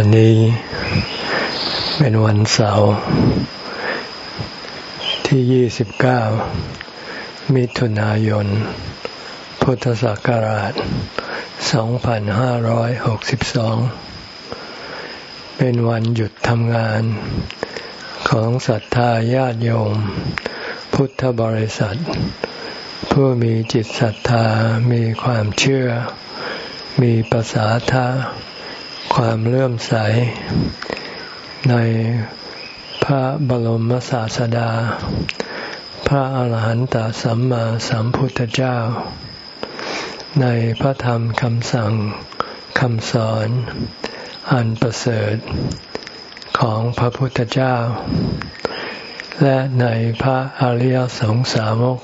วันนี้เป็นวันเสาร์ที่ 29 มิถุนายน พุทธศักราช 2562 เป็นวันหยุดทำงานของศรัทธาญาติโยม พุทธบริษัท ผู้มีจิตศรัทธามีความเชื่อ มีภาษาทา ความเลื่อมใส ในพระบรมศาสดา พระอาหารหันตสัมมาสัมพุทธเจ้า ในพระธรรมคำสั่งคำสอนอันประเสริฐของพระพุทธเจ้า และในพระอริยสงสาวก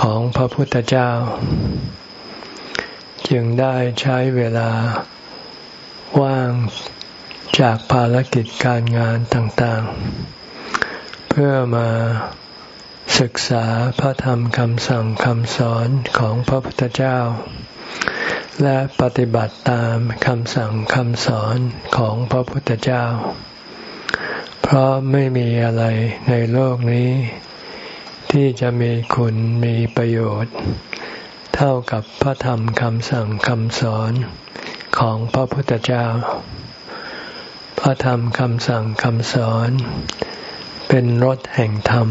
ของพระพุทธเจ้า จึงได้ใช้เวลา ว่างจากภารกิจการงานต่างๆ เพื่อมาศึกษาพระธรรมคำสั่งคำสอนของพระพุทธเจ้า และปฏิบัติตามคำสั่งคำสอนของพระพุทธเจ้า เพราะไม่มีอะไรในโลกนี้ ที่จะมีคุณมีประโยชน์ เท่ากับพระธรรมคำสั่งคำสอน ของพระพุทธเจ้า พระธรรมคำสั่งคำสอน เป็นรถแห่งธรรม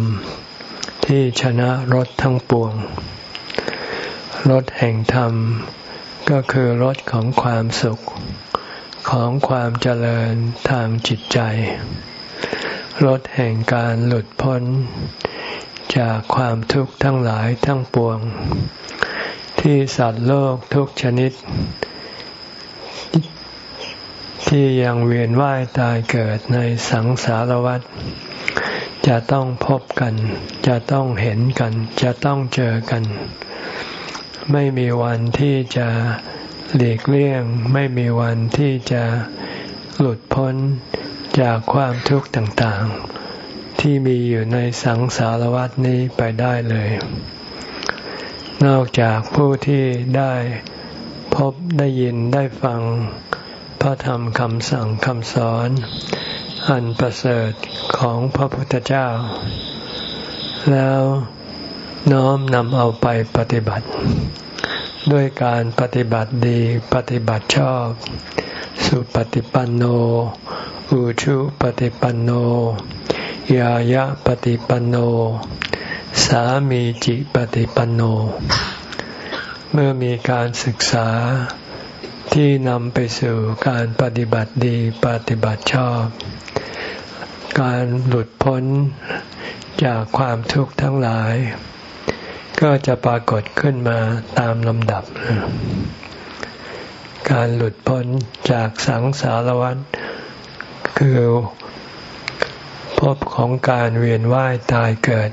ที่ชนะรถทั้งปวง รถแห่งธรรม ก็คือรถของความสุข ของความเจริญทางจิตใจ รถแห่งการหลุดพ้น จากความทุกข์ทั้งหลายทั้งปวงที่สัตว์โลกทุกชนิด ที่ยังเวียนว่ายตายเกิดในสังสารวัฏจะต้องพบกัน จะต้องเห็นกัน จะต้องเจอกัน ไม่มีวันที่จะหลีกเลี่ยง ไม่มีวันที่จะหลุดพ้นจากความทุกข์ต่างๆ ที่มีอยู่ในสังสารวัฏนี้ไปได้เลย นอกจากผู้ที่ได้พบได้ยินได้ฟัง พระธรรมคำสั่งคำสอน อันประเสริฐของพระพุทธเจ้า แล้วน้อมนำเอาไปปฏิบัติ ด้วยการปฏิบัติดีปฏิบัติชอบ สุปฏิปันโน อุชุปฏิปันโน ยายะปฏิปันโน สามีจิปฏิปันโน เมื่อมีการศึกษา ที่นำไปสู่การปฏิบัติดีปฏิบัติชอบ การหลุดพ้นจากความทุกข์ทั้งหลาย ก็จะปรากฏขึ้นมาตามลำดับ การหลุดพ้นจากสังสารวัฏคือภพของการเวียนว่ายตายเกิด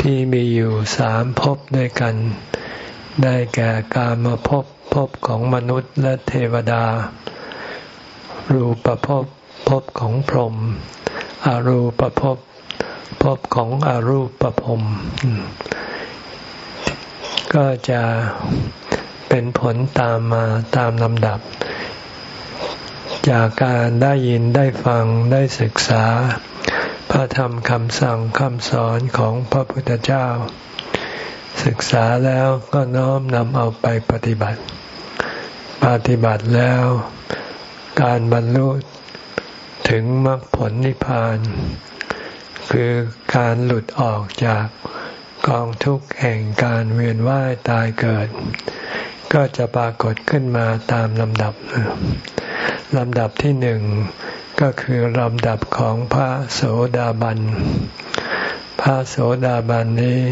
ที่มีอยู่สามภพด้วยกัน ได้แก่การมาพบ ภพของมนุษย์และเทวดา รูปภพภพของพรหมอรูปภพภพของอรูปภพก็จะเป็นผลตามมาตามลำดับ จากการได้ยินได้ฟังได้ศึกษา พระธรรมคำสั่งคำสอนของพระพุทธเจ้า ศึกษาแล้วก็น้อมนำเอาไปปฏิบัติ ปฏิบัติแล้ว การบรรลุถึงมรรคผลนิพพาน คือการหลุดออกจากกองทุกข์แห่งการเวียนว่ายตายเกิด ก็จะปรากฏขึ้นมาตามลำดับลำดับที่หนึ่งก็คือลำดับของพระโสดาบัน พระโสดาบันนี้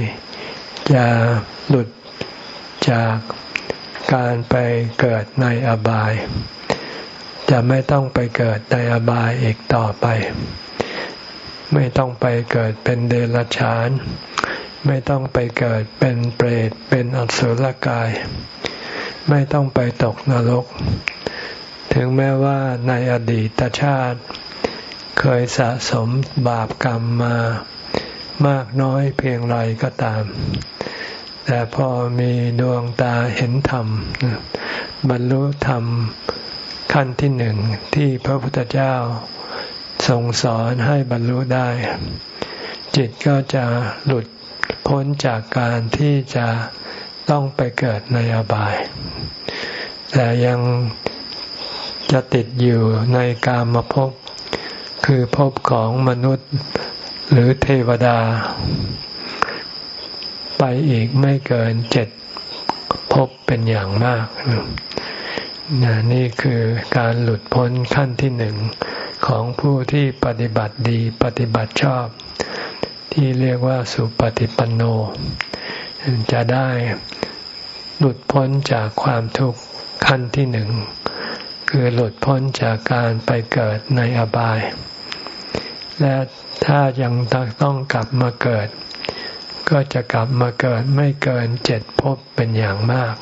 จะหลุดจาก การไปเกิดในอบาย จะไม่ต้องไปเกิดในอบายอีกต่อไป ไม่ต้องไปเกิดเป็นเดรัจฉาน ไม่ต้องไปเกิดเป็นเปรตเป็นอสุรกาย ไม่ต้องไปตกนรก ถึงแม้ว่าในอดีตชาติ เคยสะสมบาปกรรมมามากน้อยเพียงไรก็ตาม แต่พอมีดวงตาเห็นธรรม บรรลุธรรมขั้นที่หนึ่งที่พระพุทธเจ้าทรงสอนให้บรรลุได้ จิตก็จะหลุดพ้นจากการที่จะต้องไปเกิดในอบาย แต่ยังจะติดอยู่ในกามมาพคือภพของมนุษย์หรือเทวดา ไปอีกไม่เกินเจ็ดพบเป็นอย่างมากนนี่คือการหลุดพ้นขั้นที่หนึ่งของผู้ที่ปฏิบัติดีปฏิบัติชอบ ที่เรียกว่าสุปฏิปันโน จะได้หลุดพ้นจากความทุกข์ขั้นที่หนึ่งคือหลุดพ้นจากการไปเกิดในอบาย และถ้ายังต้องกลับมาเกิด ก็จะกลับมาเกิดไม่เกินเจ็ดภพเป็นอย่างมาก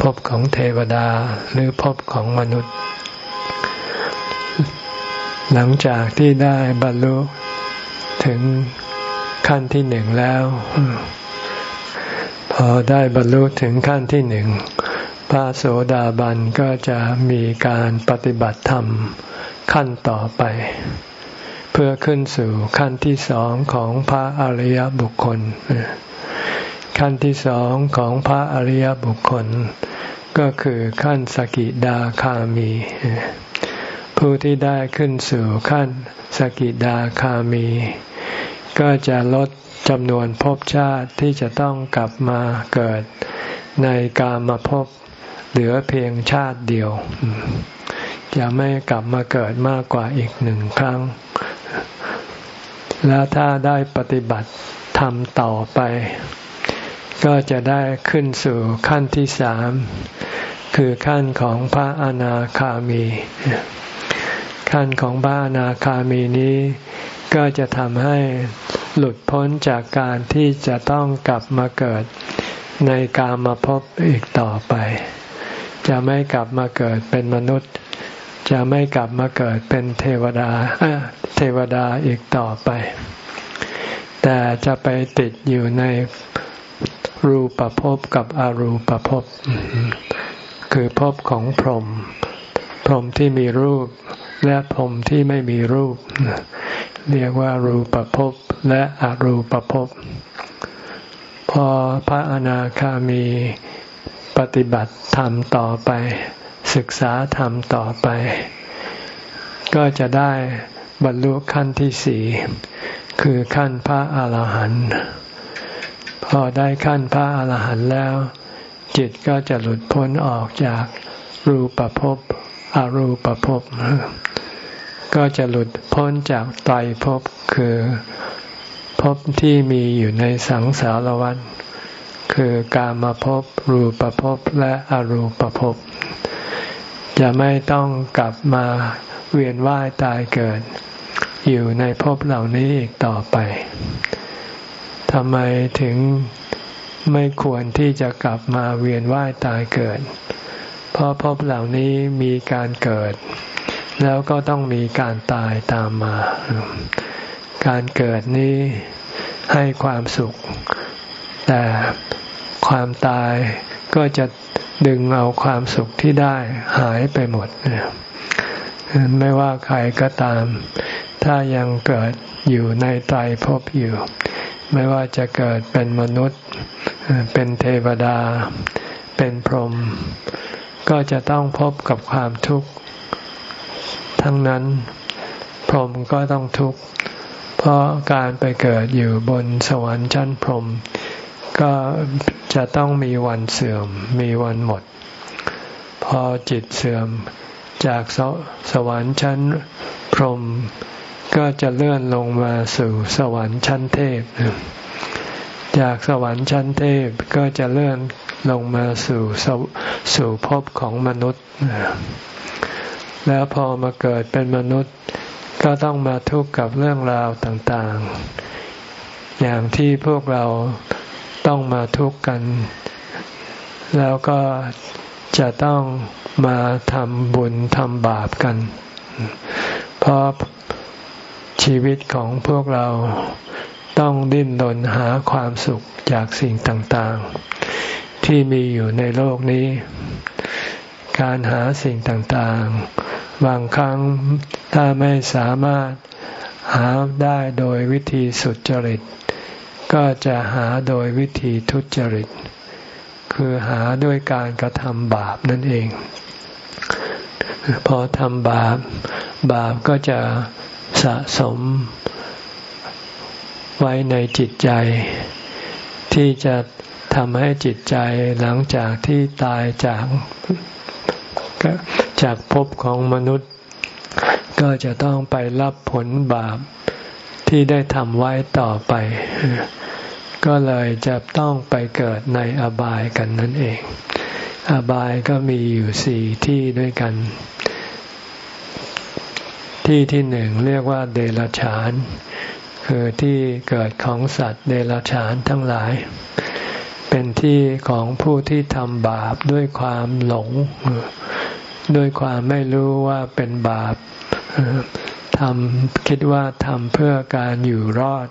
ภพของเทวดาหรือภพของมนุษย์ หลังจากที่ได้บรรลุถึงขั้นที่หนึ่งแล้ว พอได้บรรลุถึงขั้นที่หนึ่งพระโสดาบันก็จะมีการปฏิบัติธรรมขั้นต่อไป เพื่อขึ้นสู่ขั้นที่สองของพระอริยบุคคล ขั้นที่สองของพระอริยบุคคล ก็คือขั้นสกิดาคามี ผู้ที่ได้ขึ้นสู่ขั้นสกิดาคามี ก็จะลดจำนวนภพชาติที่จะต้องกลับมาเกิดในกามาภพเหลือเพียงชาติเดียวจะไม่กลับมาเกิดมากกว่าอีกหนึ่งครั้ง แล้วถ้าได้ปฏิบัติทำต่อไป ก็จะได้ขึ้นสู่ขั้นที่สาม คือขั้นของพระอนาคามี ขั้นของพระอนาคามีนี้ ก็จะทำให้หลุดพ้นจากการที่จะต้องกลับมาเกิดในกามาพบอีกต่อไป จะไม่กลับมาเกิดเป็นมนุษย์ จะไม่กลับมาเกิดเป็นเทวดาเทวดาอีกต่อไป แต่จะไปติดอยู่ในรูปภพกับอรูปภพ คือภพของพรหมพรหมที่มีรูปและพรหมที่ไม่มีรูป เรียกว่ารูปภพและอรูปภพ พอพระอนาคามีปฏิบัติธรรมต่อไป ศึกษาธรรมต่อไป ก็จะได้บรรลุขั้นที่สี่คือขั้นพระอาหารหันต์พอได้ขั้นพระอาหารหันต์แล้ว จิตก็จะหลุดพ้นออกจากรูปภพอรูปภพก็จะหลุดพ้นจากไตรภพคือภพที่มีอยู่ในสังสารวัฏคือกามภพรูปภพและอรูปภพ จะไม่ต้องกลับมาเวียนว่ายตายเกิด อยู่ในภพเหล่านี้อีกต่อไปทำไมถึงไม่ควรที่จะกลับมาเวียนว่ายตายเกิด เพราะภพเหล่านี้มีการเกิด แล้วก็ต้องมีการตายตามมา การเกิดนี้ให้ความสุข แต่ความตาย ก็จะดึงเอาความสุขที่ได้หายไปหมดไม่ว่าใครก็ตาม ถ้ายังเกิดอยู่ในไตรภพอยู่ ไม่ว่าจะเกิดเป็นมนุษย์ เป็นเทวดา เป็นพรหมก็จะต้องพบกับความทุกข์ ทั้งนั้นพรหมก็ต้องทุกข์ เพราะการไปเกิดอยู่บนสวรรค์ชั้นพรหม ก็จะต้องมีวันเสื่อม มีวันหมด พอจิตเสื่อมจากสสวรรค์ชั้นพรหมก็จะเลื่อนลงมาสู่สวรรค์ชั้นเทพ จากสวรรค์ชั้นเทพก็จะเลื่อนลงมาสู่สู่ภพของมนุษย์ แล้วพอมาเกิดเป็นมนุษย์ ก็ต้องมาทุกข์กับเรื่องราวต่างๆ อย่างที่พวกเรา ต้องมาทุกข์กัน แล้วก็จะต้องมาทำบุญทำบาปกัน เพราะชีวิตของพวกเราต้องดิ้นรนหาความสุขจากสิ่งต่างๆ ที่มีอยู่ในโลกนี้ การหาสิ่งต่างๆ บางครั้งถ้าไม่สามารถหาได้โดยวิธีสุจริต ก็จะหาโดยวิธีทุจริต คือหาด้วยการกระทำบาปนั่นเอง พอทำบาป บาปก็จะสะสมไว้ในจิตใจ ที่จะทำให้จิตใจหลังจากที่ตายจากจากภพของมนุษย์ ก็จะต้องไปรับผลบาป ที่ได้ทำไว้ต่อไป ก็เลยจะต้องไปเกิดในอบายกันนั่นเอง อบายก็มีอยู่สี่ที่ด้วยกัน ที่ที่หนึ่งเรียกว่าเดรัจฉาน คือที่เกิดของสัตว์เดรัจฉานทั้งหลาย เป็นที่ของผู้ที่ทำบาปด้วยความหลง ด้วยความไม่รู้ว่าเป็นบาป ทำคิดว่าทำเพื่อการอยู่รอด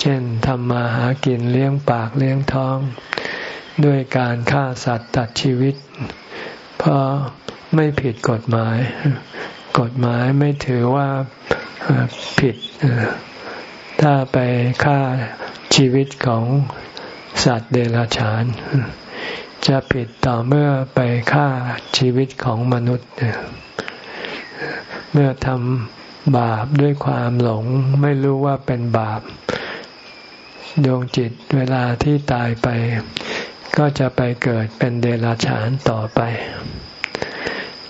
เช่นทำมาหากินเลี้ยงปากเลี้ยงท้อง ด้วยการฆ่าสัตว์ตัดชีวิต เพราะไม่ผิดกฎหมาย กฎหมายไม่ถือว่าผิด ถ้าไปฆ่าชีวิตของสัตว์เดรัจฉาน จะผิดต่อเมื่อไปฆ่าชีวิตของมนุษย์ เมื่อทำบาปด้วยความหลง ไม่รู้ว่าเป็นบาป ดวงจิตเวลาที่ตายไป ก็จะไปเกิดเป็นเดรัจฉานต่อไป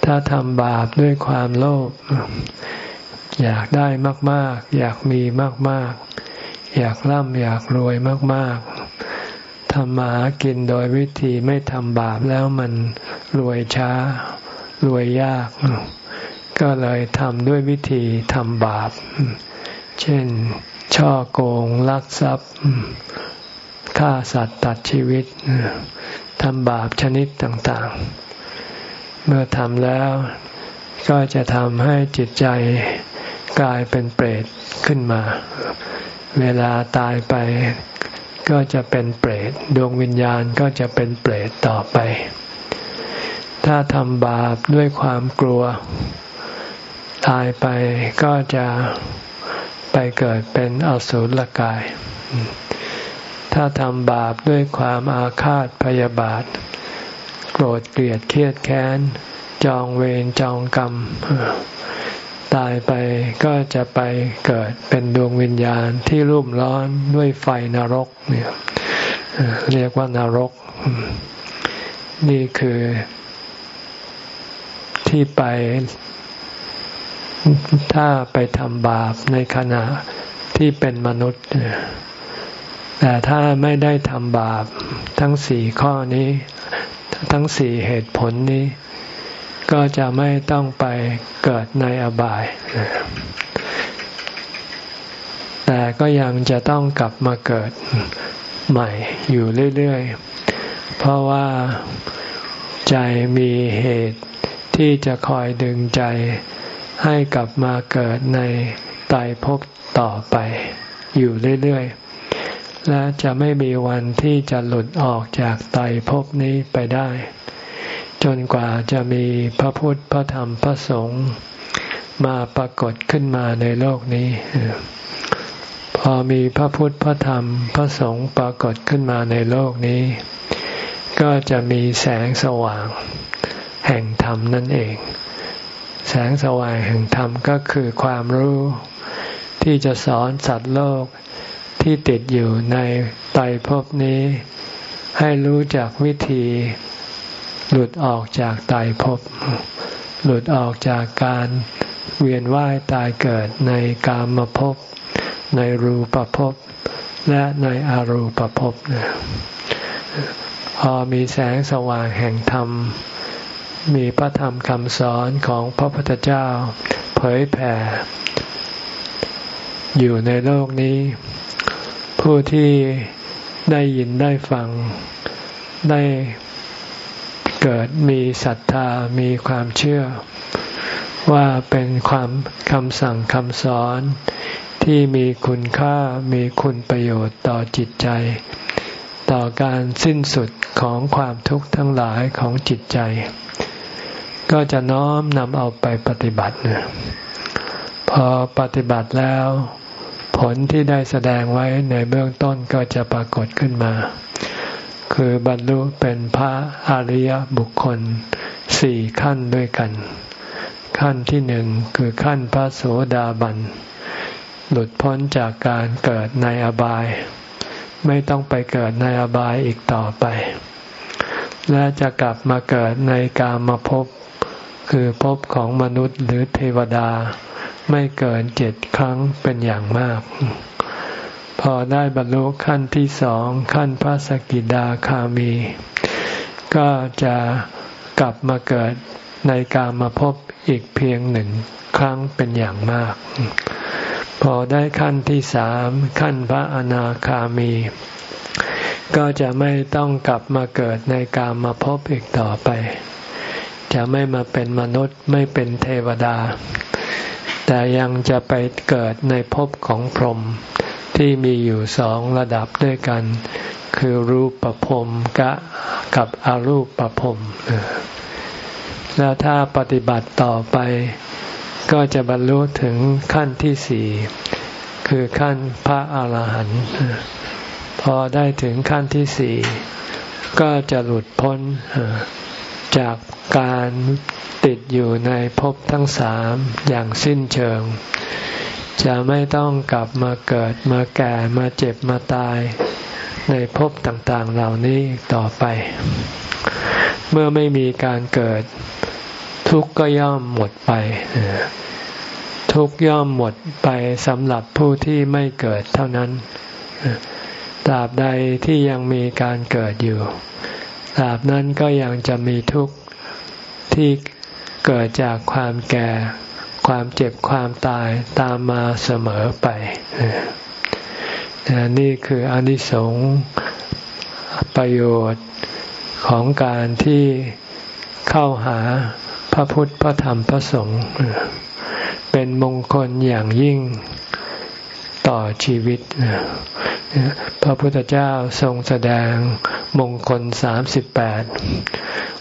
ถ้าทำบาปด้วยความโลภอยากได้มาก ๆ อยากมีมาก ๆ อยากร่ำอยากรวยมาก ๆทำมาหากินโดยวิธีไม่ทำบาปแล้วมันรวยช้า รวยยาก ก็เลยทำด้วยวิธีทำบาป เช่น ช่อโกง ลักทรัพย์ฆ่าสัตว์ตัดชีวิตทำบาปชนิดต่างๆ เมื่อทำแล้วก็จะทำให้จิตใจกลายเป็นเปรตขึ้นมา เวลาตายไปก็จะเป็นเปรตดวงวิญญาณก็จะเป็นเปรตต่อไป ถ้าทำบาปด้วยความกลัว ตายไปก็จะไปเกิดเป็นอสุรกาย ถ้าทำบาปด้วยความอาฆาตพยาบาท โกรธเกลียดเครียดแค้น จองเวรจองกรรม ตายไปก็จะไปเกิดเป็นดวงวิญญาณที่รุ่มร้อนด้วยไฟนรกเนี่ยเรียกว่านรก นี่คือที่ไป ถ้าไปทำบาปในขณะที่เป็นมนุษย์ แต่ถ้าไม่ได้ทำบาปทั้งสี่ข้อนี้ ทั้งสี่เหตุผลนี้ ก็จะไม่ต้องไปเกิดในอบาย แต่ก็ยังจะต้องกลับมาเกิดใหม่อยู่เรื่อยๆ เพราะว่าใจมีเหตุที่จะคอยดึงใจ ให้กลับมาเกิดในตายภพต่อไป อยู่เรื่อยๆ และจะไม่มีวันที่จะหลุดออกจากตายภพนี้ไปได้ จนกว่าจะมีพระพุทธพระธรรมพระสงฆ์มาปรากฏขึ้นมาในโลกนี้ พอมีพระพุทธพระธรรมพระสงฆ์ปรากฏขึ้นมาในโลกนี้ ก็จะมีแสงสว่าง แห่งธรรมนั่นเอง แสงสว่างแห่งธรรมก็คือความรู้ ที่จะสอนสัตว์โลกที่ติดอยู่ในไตรภพนี้ ให้รู้จักวิธี หลุดออกจากไตายภพ หลุดออกจากการเวียนว่ายตายเกิดในกามภพ ในรูปภพ และในอรูปภพพอมีแสงสว่างแห่งธรรม มีพระธรรมคำสอนของพระพุทธเจ้า เผยแผ่ อยู่ในโลกนี้ ผู้ที่ได้ยินได้ฟัง ได้เกิดมีศรัทธามีความเชื่อ ว่าเป็นความคำสั่งคำสอนที่มีคุณค่ามีคุณประโยชน์ต่อจิตใจ ต่อการสิ้นสุดของความทุกข์ทั้งหลายของจิตใจ ก็จะน้อมนำเอาไปปฏิบัติพอปฏิบัติแล้ว ผลที่ได้แสดงไว้ในเบื้องต้นก็จะปรากฏขึ้นมา คือบรรลุเป็นพระอริยบุคคลสี่ขั้นด้วยกัน ขั้นที่หนึ่งคือขั้นพระโสดาบัน หลุดพ้นจากการเกิดในอบาย ไม่ต้องไปเกิดในอบายอีกต่อไป และจะกลับมาเกิดในกามมาพ คือพบของมนุษย์หรือเทวดา ไม่เกินเจ็ดครั้งเป็นอย่างมาก พอได้บรรลุขั้นที่สองขั้นพระสกิดาคามี ก็จะกลับมาเกิดในการมาพบอีกเพียงหนึ่งครั้งเป็นอย่างมาก พอได้ขั้นที่สามขั้นพระอนาคามี ก็จะไม่ต้องกลับมาเกิดในกามมาพบอีกต่อไป จะไม่มาเป็นมนุษย์ไม่เป็นเทวดา แต่ยังจะไปเกิดในภพของพรหมที่มีอยู่สองระดับด้วยกัน คือรูปประพรมกะกับอรูปประพรมแล้วถ้าปฏิบัติต่อไป ก็จะบรรลุถึงขั้นที่สี่คือขั้นพระอาหารหันต์พอได้ถึงขั้นที่สี่ก็จะหลุดพ้น จากการติดอยู่ในภพทั้งสามอย่างสิ้นเชิง จะไม่ต้องกลับมาเกิดมาแก่มาเจ็บมาตายในภพต่างๆเหล่านี้ต่อไป เมื่อไม่มีการเกิด ทุกข์ก็ย่อมหมดไป ทุกข์ย่อมหมดไปสำหรับผู้ที่ไม่เกิดเท่านั้นตราบใดที่ยังมีการเกิดอยู่ ตราบนั้นก็ยังจะมีทุกข์ที่เกิดจากความแก่ ความเจ็บความตายตามมาเสมอไป นี่คืออนิสงส์ประโยชน์ของการที่เข้าหาพระพุทธพระธรรมพระสงฆ์เป็นมงคลอย่างยิ่ง ต่อชีวิต พระพุทธเจ้าทรงแสดงมงคลสามสิบแปด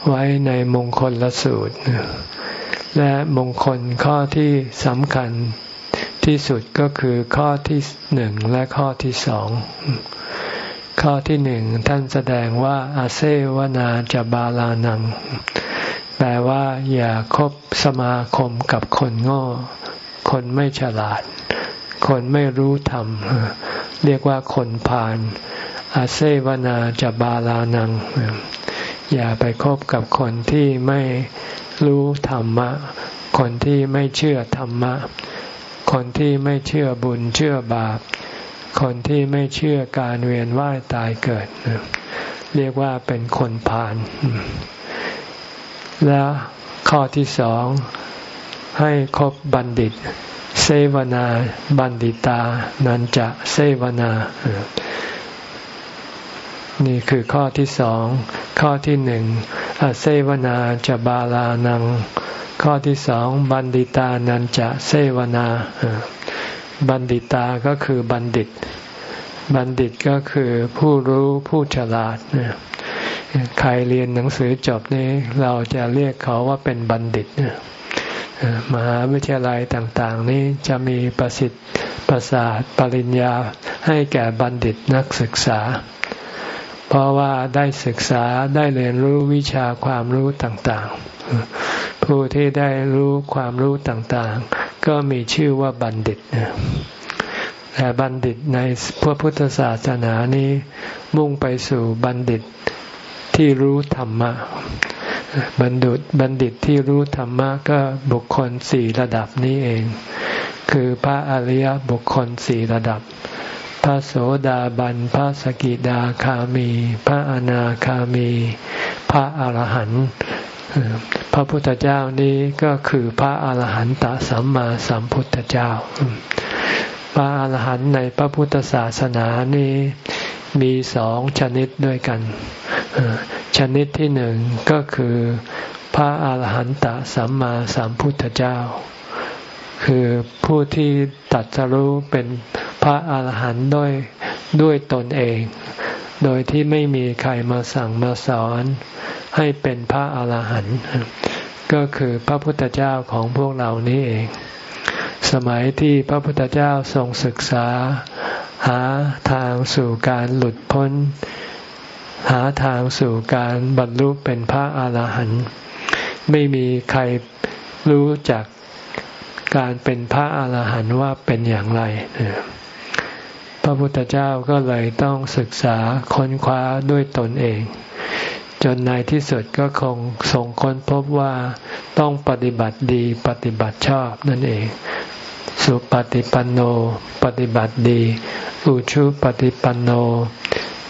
ไว้ในมงคลละสูตร และมงคลข้อที่สำคัญที่สุดก็คือข้อที่หนึ่งและข้อที่สอง ข้อที่หนึ่งท่านแสดงว่าอาเซวนาจะบาลานัง แปลว่าอย่าคบสมาคมกับคนโง่ คนไม่ฉลาด คนไม่รู้ธรรม เรียกว่าคนพาลอาเซวนาจะบาลานัง อย่าไปคบกับคนที่ไม่รู้ธรรมะ คนที่ไม่เชื่อธรรมะ คนที่ไม่เชื่อบุญเชื่อบาป คนที่ไม่เชื่อการเวียนว่ายตายเกิด เรียกว่าเป็นคนพาลและข้อที่สองให้คบบัณฑิต เสวนาบัณฑิตา นันจะเสวนา นี่คือข้อที่สอง ข้อที่หนึ่งเสวนาจะบาลานัง ข้อที่สองบัณฑิตานันจะเสวนา บัณฑิตาก็คือบัณฑิต บัณฑิตก็คือผู้รู้ผู้ฉลาดใครเรียนหนังสือจบนี้เราจะเรียกเขาว่าเป็นบัณฑิต มหาวิทยาลัยต่างๆ นี้จะมีประสิทธิ์ประสาทปริญญาให้แก่บัณฑิตนักศึกษา เพราะว่าได้ศึกษาได้เรียนรู้วิชาความรู้ต่างๆ ผู้ที่ได้รู้ความรู้ต่างๆ ก็มีชื่อว่าบัณฑิตแต่บัณฑิตในพระพุทธศาสนานี้ มุ่งไปสู่บัณฑิตที่รู้ธรรมะ บัณฑิตบัณฑิตที่รู้ธรรมะก็บุคคลสี่ระดับนี้เอง คือพระอริยบุคคลสี่ระดับ พระโสดาบัน พระสกิดาคามี พระอนาคามี พระอรหันต์พระพุทธเจ้านี้ก็คือพระอรหันตสัมมาสัมพุทธเจ้า พระอรหันต์ในพระพุทธศาสนานี้มีสองชนิดด้วยกัน ชนิดที่หนึ่งก็คือพระอาหารหันตสัมมาสัมพุทธเจ้า คือผู้ที่ตัดสรู้เป็นพระอาหารหันต์ด้วยด้วยตนเอง โดยที่ไม่มีใครมาสั่งมาสอน ให้เป็นพระอาหารหันต์ก็คือพระพุทธเจ้าของพวกเรานี้เอง สมัยที่พระพุทธเจ้าทรงศึกษา หาทางสู่การหลุดพ้น หาทางสู่การบรรลุเป็นพระอาหารหันต์ไม่มีใครรู้จักการเป็นพระอาหารหันต์ว่าเป็นอย่างไร พระพุทธเจ้าก็เลยต้องศึกษาค้นคว้าด้วยตนเอง จนในที่สุดก็คงส่งค้นพบว่าต้องปฏิบัติดีปฏิบัติชอบนั่นเอง สุปฏิปันโน ปฏิบัติดี อุชุปฏิปันโน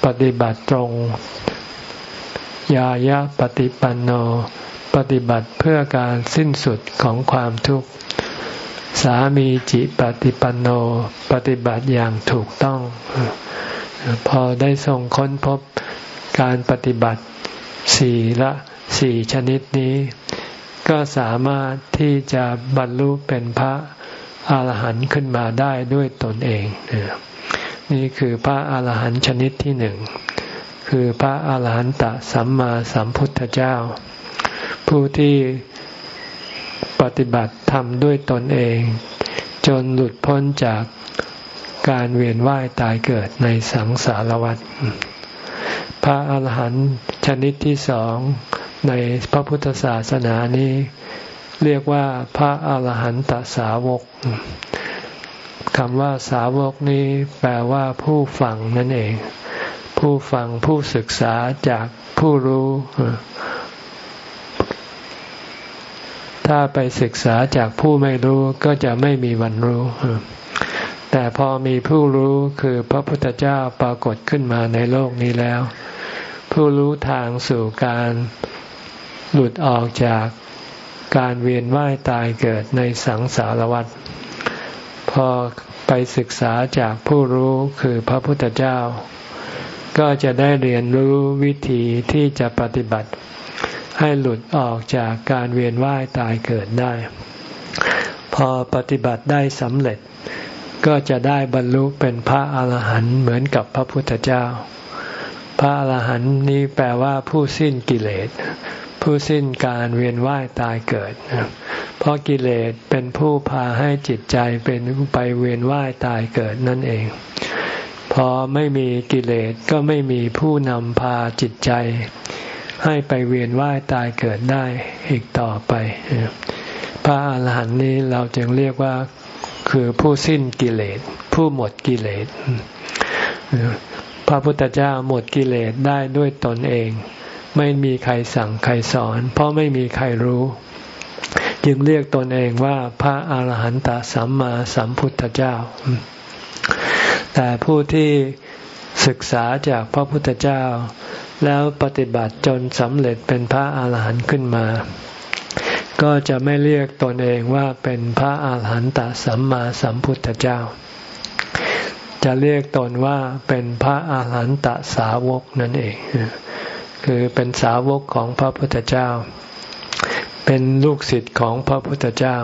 ปฏิบัติตรง ยายะปฏิปันโน ปฏิบัติเพื่อการสิ้นสุดของความทุกข์ สามีจิปฏิปันโน ปฏิบัติอย่างถูกต้อง พอได้ทรงค้นพบการปฏิบัติสี่ละสี่ชนิดนี้ ก็สามารถที่จะบรรลุเป็นพระอาหารหันต์ขึ้นมาได้ด้วยตนเองนี่ นี่คือพระอาหารหันต์ชนิดที่หนึ่ง คือพระอาหารหันตสัมมาสัมพุทธเจ้า ผู้ที่ปฏิบัติทำด้วยตนเอง จนหลุดพ้นจากการเวียนว่ายตายเกิดในสังสารวัฏพระอาหารหันต์ชนิดที่สองในพระพุทธศาสนานี้ เรียกว่าพระอาหารหันตสาวก คำว่าสาวกนี้แปลว่าผู้ฟังนั่นเอง ผู้ฟังผู้ศึกษาจากผู้รู้ ถ้าไปศึกษาจากผู้ไม่รู้ก็จะไม่มีวันรู้ แต่พอมีผู้รู้คือพระพุทธเจ้าปรากฏขึ้นมาในโลกนี้แล้ว ผู้รู้ทางสู่การหลุดออกจากการเวียนว่ายตายเกิดในสังสารวัฏ พอไปศึกษาจากผู้รู้คือพระพุทธเจ้า ก็จะได้เรียนรู้วิธีที่จะปฏิบัติ ให้หลุดออกจากการเวียนว่ายตายเกิดได้ พอปฏิบัติได้สำเร็จ ก็จะได้บรรลุเป็นพระอาหารหันต์เหมือนกับพระพุทธเจ้า พระอาหารหันต์นี้แปลว่าผู้สิ้นกิเลส ผู้สิ้นการเวียนว่ายตายเกิด เพราะกิเลสเป็นผู้พาให้จิตใจเป็นไปเวียนว่ายตายเกิดนั่นเอง พอไม่มีกิเลสก็ไม่มีผู้นำพาจิตใจ ให้ไปเวียนว่ายตายเกิดได้อีกต่อไป พระอาหารหันต์นี้เราจึงเรียกว่าคือผู้สิ้นกิเลส ผู้หมดกิเลสพระพุทธเจ้าหมดกิเลสได้ด้วยตนเอง ไม่มีใครสั่งใครสอน เพราะไม่มีใครรู้ จึงเรียกตนเองว่าพระอาหารหันตสัมมาสัมพุทธเจ้า แต่ผู้ที่ศึกษาจากพระพุทธเจ้า แล้วปฏิบัติจนสำเร็จเป็นพระอาหารหันต์ขึ้นมา ก็จะไม่เรียกตนเองว่าเป็นพระอาหารหันตสัมมาสัมพุทธเจ้า จะเรียกตนว่าเป็นพระอาหารหันตสาวกนั่นเอง คือเป็นสาวกของพระพุทธเจ้า เป็นลูกศิษย์ของพระพุทธเจ้า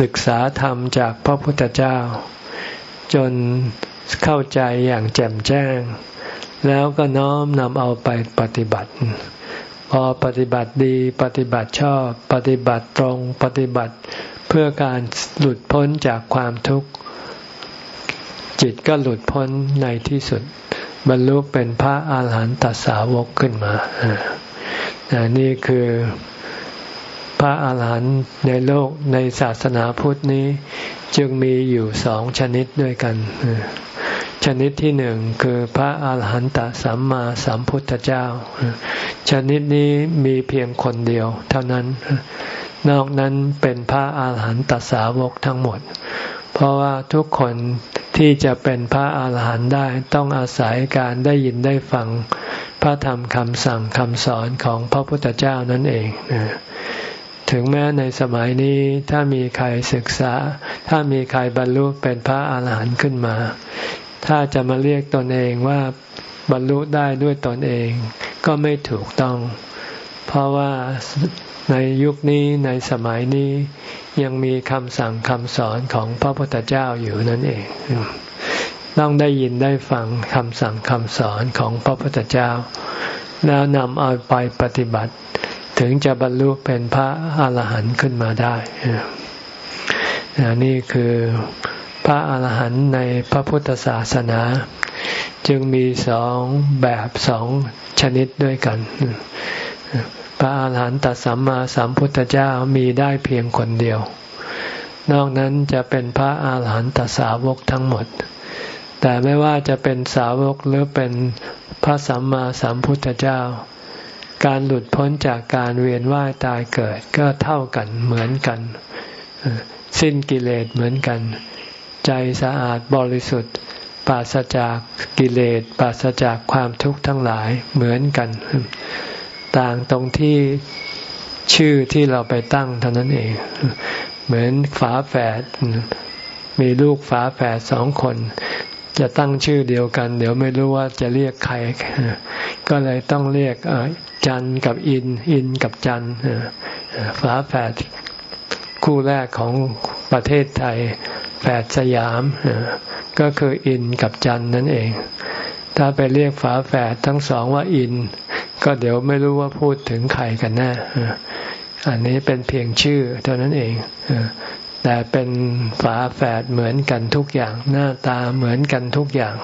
ศึกษาธรรมจากพระพุทธเจ้า จนเข้าใจอย่างแจ่มแจ้ง แล้วก็น้อมนำเอาไปปฏิบัติ พอปฏิบัติดีปฏิบัติชอบ ปฏิบัติตรงปฏิบัติเพื่อการหลุดพ้นจากความทุกข์ จิตก็หลุดพ้นในที่สุด บรรลุเป็นพระอาหารหันตสาวกขึ้นมานี่คือพระอาหารหันต์ในโลกในศาสนาพุทธนี้จึงมีอยู่สองชนิดด้วยกัน ชนิดที่หนึ่งคือพระอาหารหันตสัมมาสัมพุทธเจ้า ชนิดนี้มีเพียงคนเดียว เท่านั้น นอกนั้นเป็นพระอาหารหันตสาวกทั้งหมด เพราะว่าทุกคนที่จะเป็นพระอาหารหันต์ได้ต้องอาศัยการได้ยินได้ฟังพระธรรมคำสั่งคำสอนของพระพุทธเจ้านั่นเองถึงแม้ในสมัยนี้ถ้ามีใครศึกษา ถ้ามีใครบรรลุเป็นพระอาหารหันต์ขึ้นมา ถ้าจะมาเรียกตนเองว่าบรรลุได้ด้วยตนเอง ก็ไม่ถูกต้อง เพราะว่าในยุคนี้ในสมัยนี้ ยังมีคำสั่งคำสอนของพระพุทธเจ้าอยู่นั่นเอง ต้องได้ยินได้ฟังคำสั่งคำสอนของพระพุทธเจ้า แล้วนำเอาไปปฏิบัติ ถึงจะบรรลุเป็นพระอาหารหันต์ขึ้นมาได้นี่คือพระอาหารหันต์ในพระพุทธศาสนา จึงมีสองแบบสองชนิดด้วยกัน พระอาหารหันตสัมมาสัมพุทธเจ้ามีได้เพียงคนเดียว นอกนั้นจะเป็นพระอาหารหันตสาวกทั้งหมด แต่ไม่ว่าจะเป็นสาวกหรือเป็นพระสัมมาสัมพุทธเจ้า การหลุดพ้นจากการเวียนว่ายตายเกิดก็เท่ากันเหมือนกัน สิ้นกิเลสเหมือนกัน ใจสะอาดบริสุทธิ์ปราศจากกิเลสปราศจากความทุกข์ทั้งหลายเหมือนกัน ต่างตรงที่ชื่อที่เราไปตั้งเท่านั้นเอง เหมือนฝาแฝดมีลูกฝาแฝดสองคน จะตั้งชื่อเดียวกัน เดี๋ยวไม่รู้ว่าจะเรียกใคร ก็เลยต้องเรียกจันกับอิน อินกับจันฝาแฝดคู่แรกของประเทศไทยแฝดสยาม ก็คืออินกับจันนั่นเอง ถ้าไปเรียกฝาแฝดทั้งสองว่าอิน ก็เดี๋ยวไม่รู้ว่าพูดถึงใครกันแน่อันนี้เป็นเพียงชื่อเท่านั้นเองแต่เป็นฝาแฝดเหมือนกันทุกอย่าง หน้าตาเหมือนกันทุกอย่าง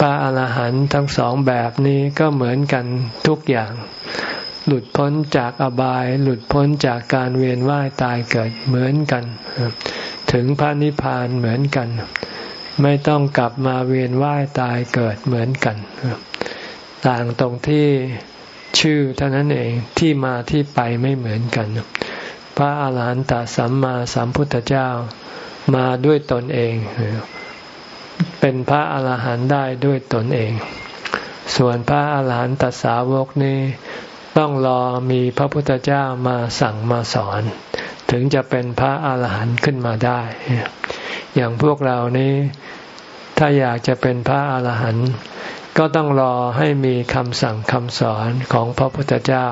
พระอรหันต์ทั้งสองแบบนี้ก็เหมือนกันทุกอย่าง หลุดพ้นจากอบาย หลุดพ้นจากการเวียนว่ายตายเกิดเหมือนกัน ถึงพระนิพพานเหมือนกัน ไม่ต้องกลับมาเวียนว่ายตายเกิดเหมือนกัน ต่างตรงที่ชื่อเท่านั้นเองที่มาที่ไปไม่เหมือนกัน พระอาหารหันตสัมมาสัมพุทธเจ้ามาด้วยตนเอง เป็นพระอาหารหันต์ได้ด้วยตนเอง ส่วนพระอาหารหันตสาวกนี้ต้องรอมีพระพุทธเจ้ามาสั่งมาสอน ถึงจะเป็นพระอาหารหันต์ขึ้นมาได้ อย่างพวกเรานี้ถ้าอยากจะเป็นพระอาหารหันต์ ก็ต้องรอให้มีคำสั่งคำสอนของพระพุทธเจ้า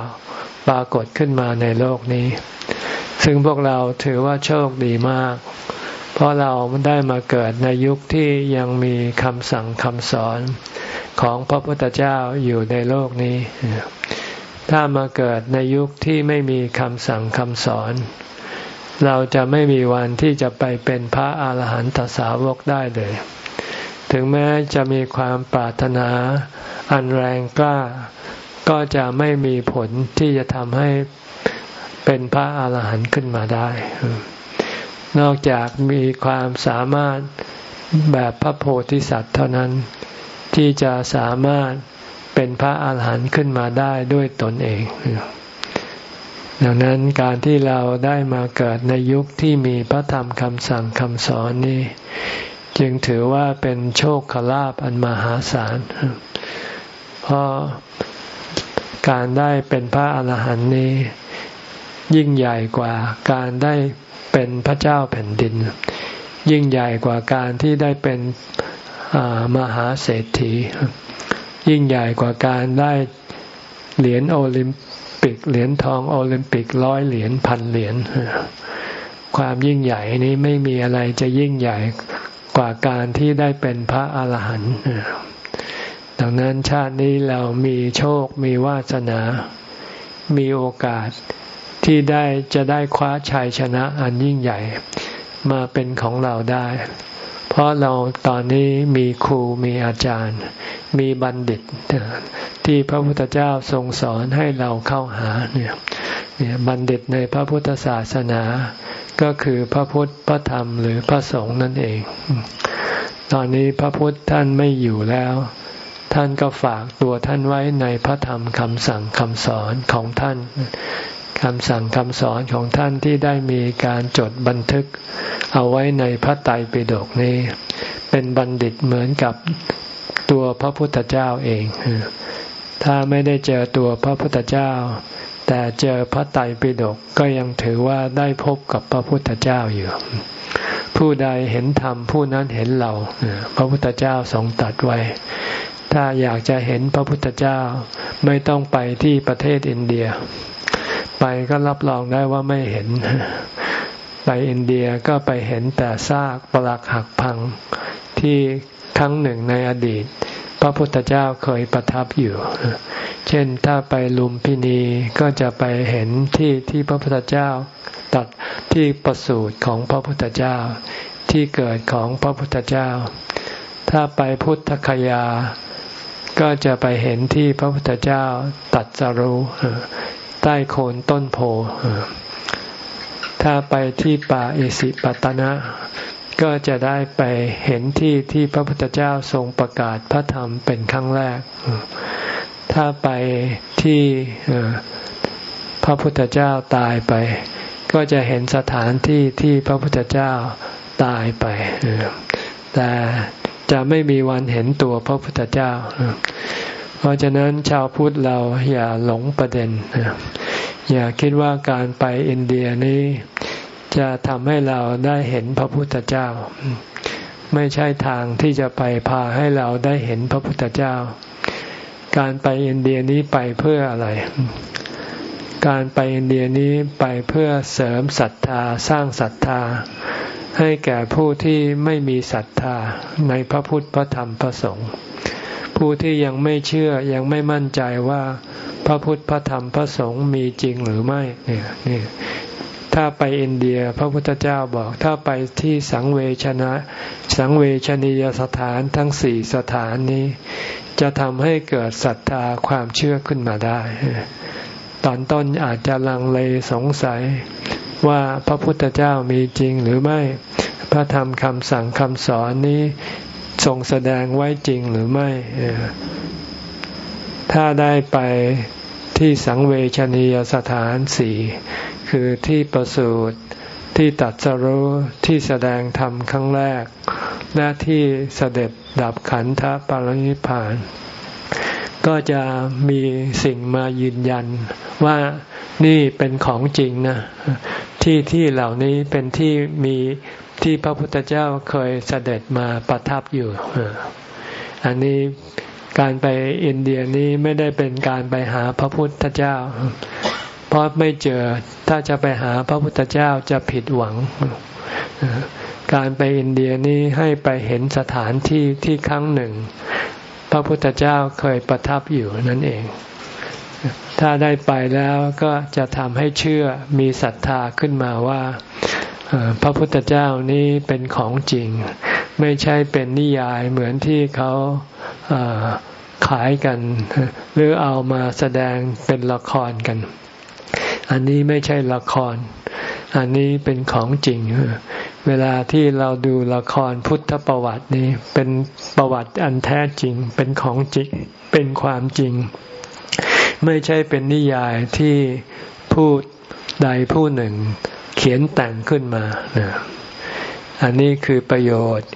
ปรากฏขึ้นมาในโลกนี้ ซึ่งพวกเราถือว่าโชคดีมาก เพราะเราได้มาเกิดในยุคที่ยังมีคำสั่งคำสอนของพระพุทธเจ้าอยู่ในโลกนี้ ถ้ามาเกิดในยุคที่ไม่มีคำสั่งคำสอน เราจะไม่มีวันที่จะไปเป็นพระอาหารหันตสาวกได้เลย ถึงแม้จะมีความปรารถนาอันแรงกล้า ก็จะไม่มีผลที่จะทำให้เป็นพระอาหารหันต์ขึ้นมาได้ นอกจากมีความสามารถแบบพระโพธิสัตว์เท่านั้นที่จะสามารถเป็นพระอาหารหันต์ขึ้นมาได้ด้วยตนเอง ดังนั้นการที่เราได้มาเกิดในยุคที่มีพระธรรมคำสั่งคำสอนนี้ จึงถือว่าเป็นโชคขลาภอันมหาศาล เพราะการได้เป็นพระอาหารหันต์นี้ ยิ่งใหญ่กว่าการได้เป็นพระเจ้าแผ่นดิน ยิ่งใหญ่กว่าการที่ได้เป็นมหาเศรษฐี ยิ่งใหญ่กว่าการได้เหรียญโอลิมปิกเหรียญทองโอลิมปิกร้อยเหรียญพันเหรียญความยิ่งใหญ่นี้ไม่มีอะไรจะยิ่งใหญ่ กว่าการที่ได้เป็นพระอาหารหันต์ดังนั้นชาตินี้เรามีโชคมีวาสนา มีโอกาสที่ได้จะได้คว้าชัยชนะอันยิ่งใหญ่มาเป็นของเราได้ เพราะเราตอนนี้มีครูมีอาจารย์ มีบัณฑิต ที่พระพุทธเจ้าทรงสอนให้เราเข้าหาเนี่ยเนี่ยบัณฑิตในพระพุทธศาสนา ก็คือพระพุทธพระธรรมหรือพระสงฆ์นั่นเอง ตอนนี้พระพุทธท่านไม่อยู่แล้ว ท่านก็ฝากตัวท่านไว้ในพระธรรมคำสั่งคำสอนของท่านคำสั่งคำสอนของท่านที่ได้มีการจดบันทึก เอาไว้ในพระไตรปิฎกนี้ เป็นบัณฑิตเหมือนกับตัวพระพุทธเจ้าเอง ถ้าไม่ได้เจอตัวพระพุทธเจ้า แต่เจอพระไตรปิฎกก็ยังถือว่าได้พบกับพระพุทธเจ้าอยู่ ผู้ใดเห็นธรรมผู้นั้นเห็นเราพระพุทธเจ้าทรงตัดไว้ ถ้าอยากจะเห็นพระพุทธเจ้าไม่ต้องไปที่ประเทศอินเดีย ไปก็รับรองได้ว่าไม่เห็น ไปอินเดียก็ไปเห็นแต่ซากปรักหักพังที่ครั้งหนึ่งในอดีต พระพุทธเจ้าเคยประทับอยู่ เช่นถ้าไปลุมพินีก็จะไปเห็นที่ที่พระพุทธเจ้าตัดที่ประสูติของพระพุทธเจ้า ที่เกิดของพระพุทธเจ้า ถ้าไปพุทธคยา ก็จะไปเห็นที่พระพุทธเจ้าตัดสรู้ใต้โคนต้นโพถ้าไปที่ป่าเอสิปตนะ ก็จะได้ไปเห็นที่ที่พระพุทธเจ้าทรงประกาศพระธรรมเป็นครั้งแรก ถ้าไปที่พระพุทธเจ้าตายไป ก็จะเห็นสถานที่ที่พระพุทธเจ้าตายไป แต่จะไม่มีวันเห็นตัวพระพุทธเจ้า เพราะฉะนั้นชาวพุทธเราอย่าหลงประเด็น อย่าคิดว่าการไปอินเดียนี้ จะทำให้เราได้เห็นพระพุทธเจ้า ไม่ใช่ทางที่จะไปพาให้เราได้เห็นพระพุทธเจ้า การไปอินเดียนี้ไปเพื่ออะไร การไปอินเดียนี้ไปเพื่อเสริมศรัทธาสร้างศรัทธา ให้แก่ผู้ที่ไม่มีศรัทธาในพระพุทธพระธรรมพระสงฆ์ผู้ที่ยังไม่เชื่อยังไม่มั่นใจว่าพระพุทธพระธรรมพระสงฆ์มีจริงหรือไม่เนี่ยนี่ ถ้าไปอินเดียพระพุทธเจ้าบอกถ้าไปที่สังเวชนะ สังเวชนียสถานทั้งสี่สถานนี้ จะทำให้เกิดศรัทธาความเชื่อขึ้นมาได้ ตอนต้นอาจจะลังเลสงสัยว่าพระพุทธเจ้ามีจริงหรือไม่ พระธรรมคำสั่งคำสอนนี้ทรงแสดงไว้จริงหรือไม่ ถ้าได้ไป ที่สังเวชนียสถานสี่คือที่ประสูติที่ตัดสรู้ที่แสดงธรรมครั้งแรก และที่เสด็จดับขันธปรินิพาน ก็จะมีสิ่งมายืนยันว่านี่เป็นของจริงนะที่ที่เหล่านี้เป็นที่มีที่พระพุทธเจ้าเคยเสด็จมาประทับอยู่ อันนี้ การไปอินเดียนี้ไม่ได้เป็นการไปหาพระพุทธเจ้า เพราะไม่เจอถ้าจะไปหาพระพุทธเจ้าจะผิดหวัง การไปอินเดียนี้ให้ไปเห็นสถานที่ที่ครั้งหนึ่ง พระพุทธเจ้าเคยประทับอยู่นั่นเอง ถ้าได้ไปแล้วก็จะทำให้เชื่อมีศรัทธาขึ้นมาว่าพระพุทธเจ้านี้เป็นของจริง ไม่ใช่เป็นนิยายเหมือนที่เขา ขายกัน หรือเอามาแสดงเป็นละครกัน อันนี้ไม่ใช่ละคร อันนี้เป็นของจริง เวลาที่เราดูละครพุทธประวัตินี้ เป็นประวัติอันแท้จริง เป็นของจริง เป็นความจริง ไม่ใช่เป็นนิยายที่ผู้ใดผู้หนึ่งเขียนแต่งขึ้นมา อันนี้คือประโยชน์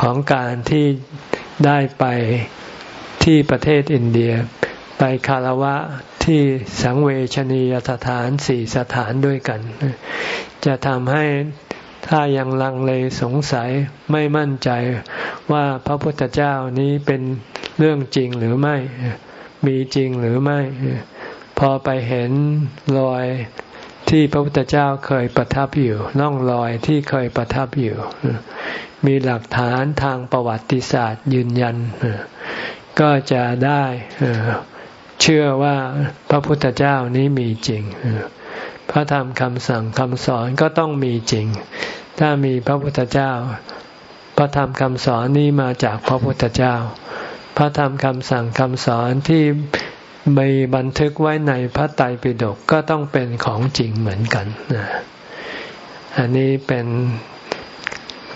ของการที่ ได้ไปที่ประเทศอินเดีย ไปคารวะที่สังเวชนียสถานสี่สถานด้วยกัน จะทำให้ถ้ายังลังเลสงสัยไม่มั่นใจว่าพระพุทธเจ้านี้เป็นเรื่องจริงหรือไม่ มีจริงหรือไม่ พอไปเห็นรอย ที่พระพุทธเจ้าเคยประทับอยู่น่องรอยที่เคยประทับอยู่ มีหลักฐานทางประวัติศาสตร์ยืนยัน ก็จะได้เชื่อว่าพระพุทธเจ้านี้มีจริง พระธรรมคำสั่งคำสอนก็ต้องมีจริง ถ้ามีพระพุทธเจ้า พระธรรมคำสอนนี้มาจากพระพุทธเจ้า พระธรรมคำสั่งคำสอนที่ มีบันทึกไว้ในพระไตรปิฎกก็ต้องเป็นของจริงเหมือนกันอันนี้เป็น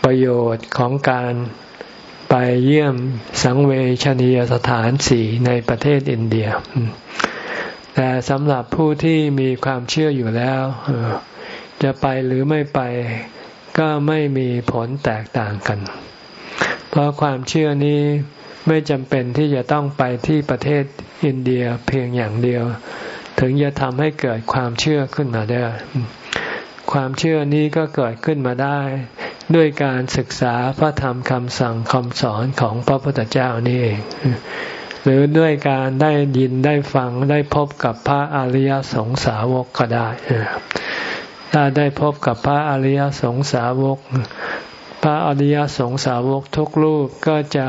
ประโยชน์ของการไปเยี่ยมสังเวชนียสถานสี่ในประเทศอินเดีย แต่สำหรับผู้ที่มีความเชื่ออยู่แล้ว จะไปหรือไม่ไปก็ไม่มีผลแตกต่างกัน เพราะความเชื่อนี้ ไม่จำเป็นที่จะต้องไปที่ประเทศอินเดียเพียงอย่างเดียว ถึงจะทำให้เกิดความเชื่อขึ้นมาได้ ความเชื่อนี้ก็เกิดขึ้นมาได้ ด้วยการศึกษาพระธรรมคำสั่งคำสอนของพระพุทธเจ้านี่เอง หรือด้วยการได้ยินได้ฟังได้พบกับพระอริยสงสาวกก็ได้ถ้าได้พบกับพระอริยสงสาวก พระอริยสงสาวกทุกรูปก็จะ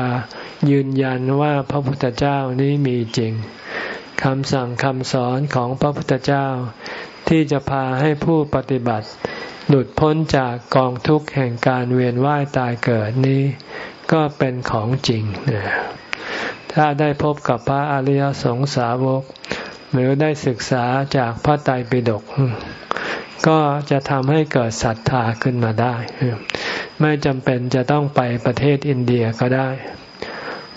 ยืนยันว่าพระพุทธเจ้านี้มีจริงคำสั่งคำสอนของพระพุทธเจ้า ที่จะพาให้ผู้ปฏิบัติ หลุดพ้นจากกองทุกข์แห่งการเวียนว่ายตายเกิดนี้ ก็เป็นของจริง ถ้าได้พบกับพระอริยสงสาวก หรือได้ศึกษาจากพระไตรปิฎกก็จะทำให้เกิดศรัทธาขึ้นมาได้ ไม่จำเป็นจะต้องไปประเทศอินเดียก็ได้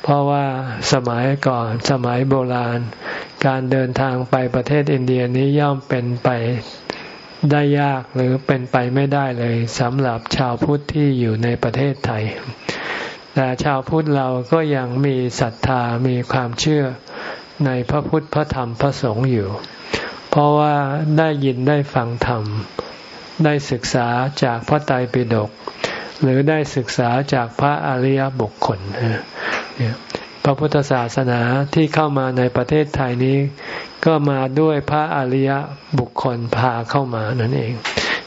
เพราะว่าสมัยก่อนสมัยโบราณ การเดินทางไปประเทศอินเดียนี้ย่อมเป็นไปได้ยากหรือเป็นไปไม่ได้เลยสำหรับชาวพุทธที่อยู่ในประเทศไทย แต่ชาวพุทธเราก็ยังมีศรัทธามีความเชื่อในพระพุทธพระธรรมพระสงฆ์อยู่ เพราะว่าได้ยินได้ฟังธรรม ได้ศึกษาจากพระไตรปิฎกหรือได้ศึกษาจากพระอริยบุคคล พระพุทธศาสนาที่เข้ามาในประเทศไทยนี้ ก็มาด้วยพระอริยบุคคลพาเข้ามานั่นเอง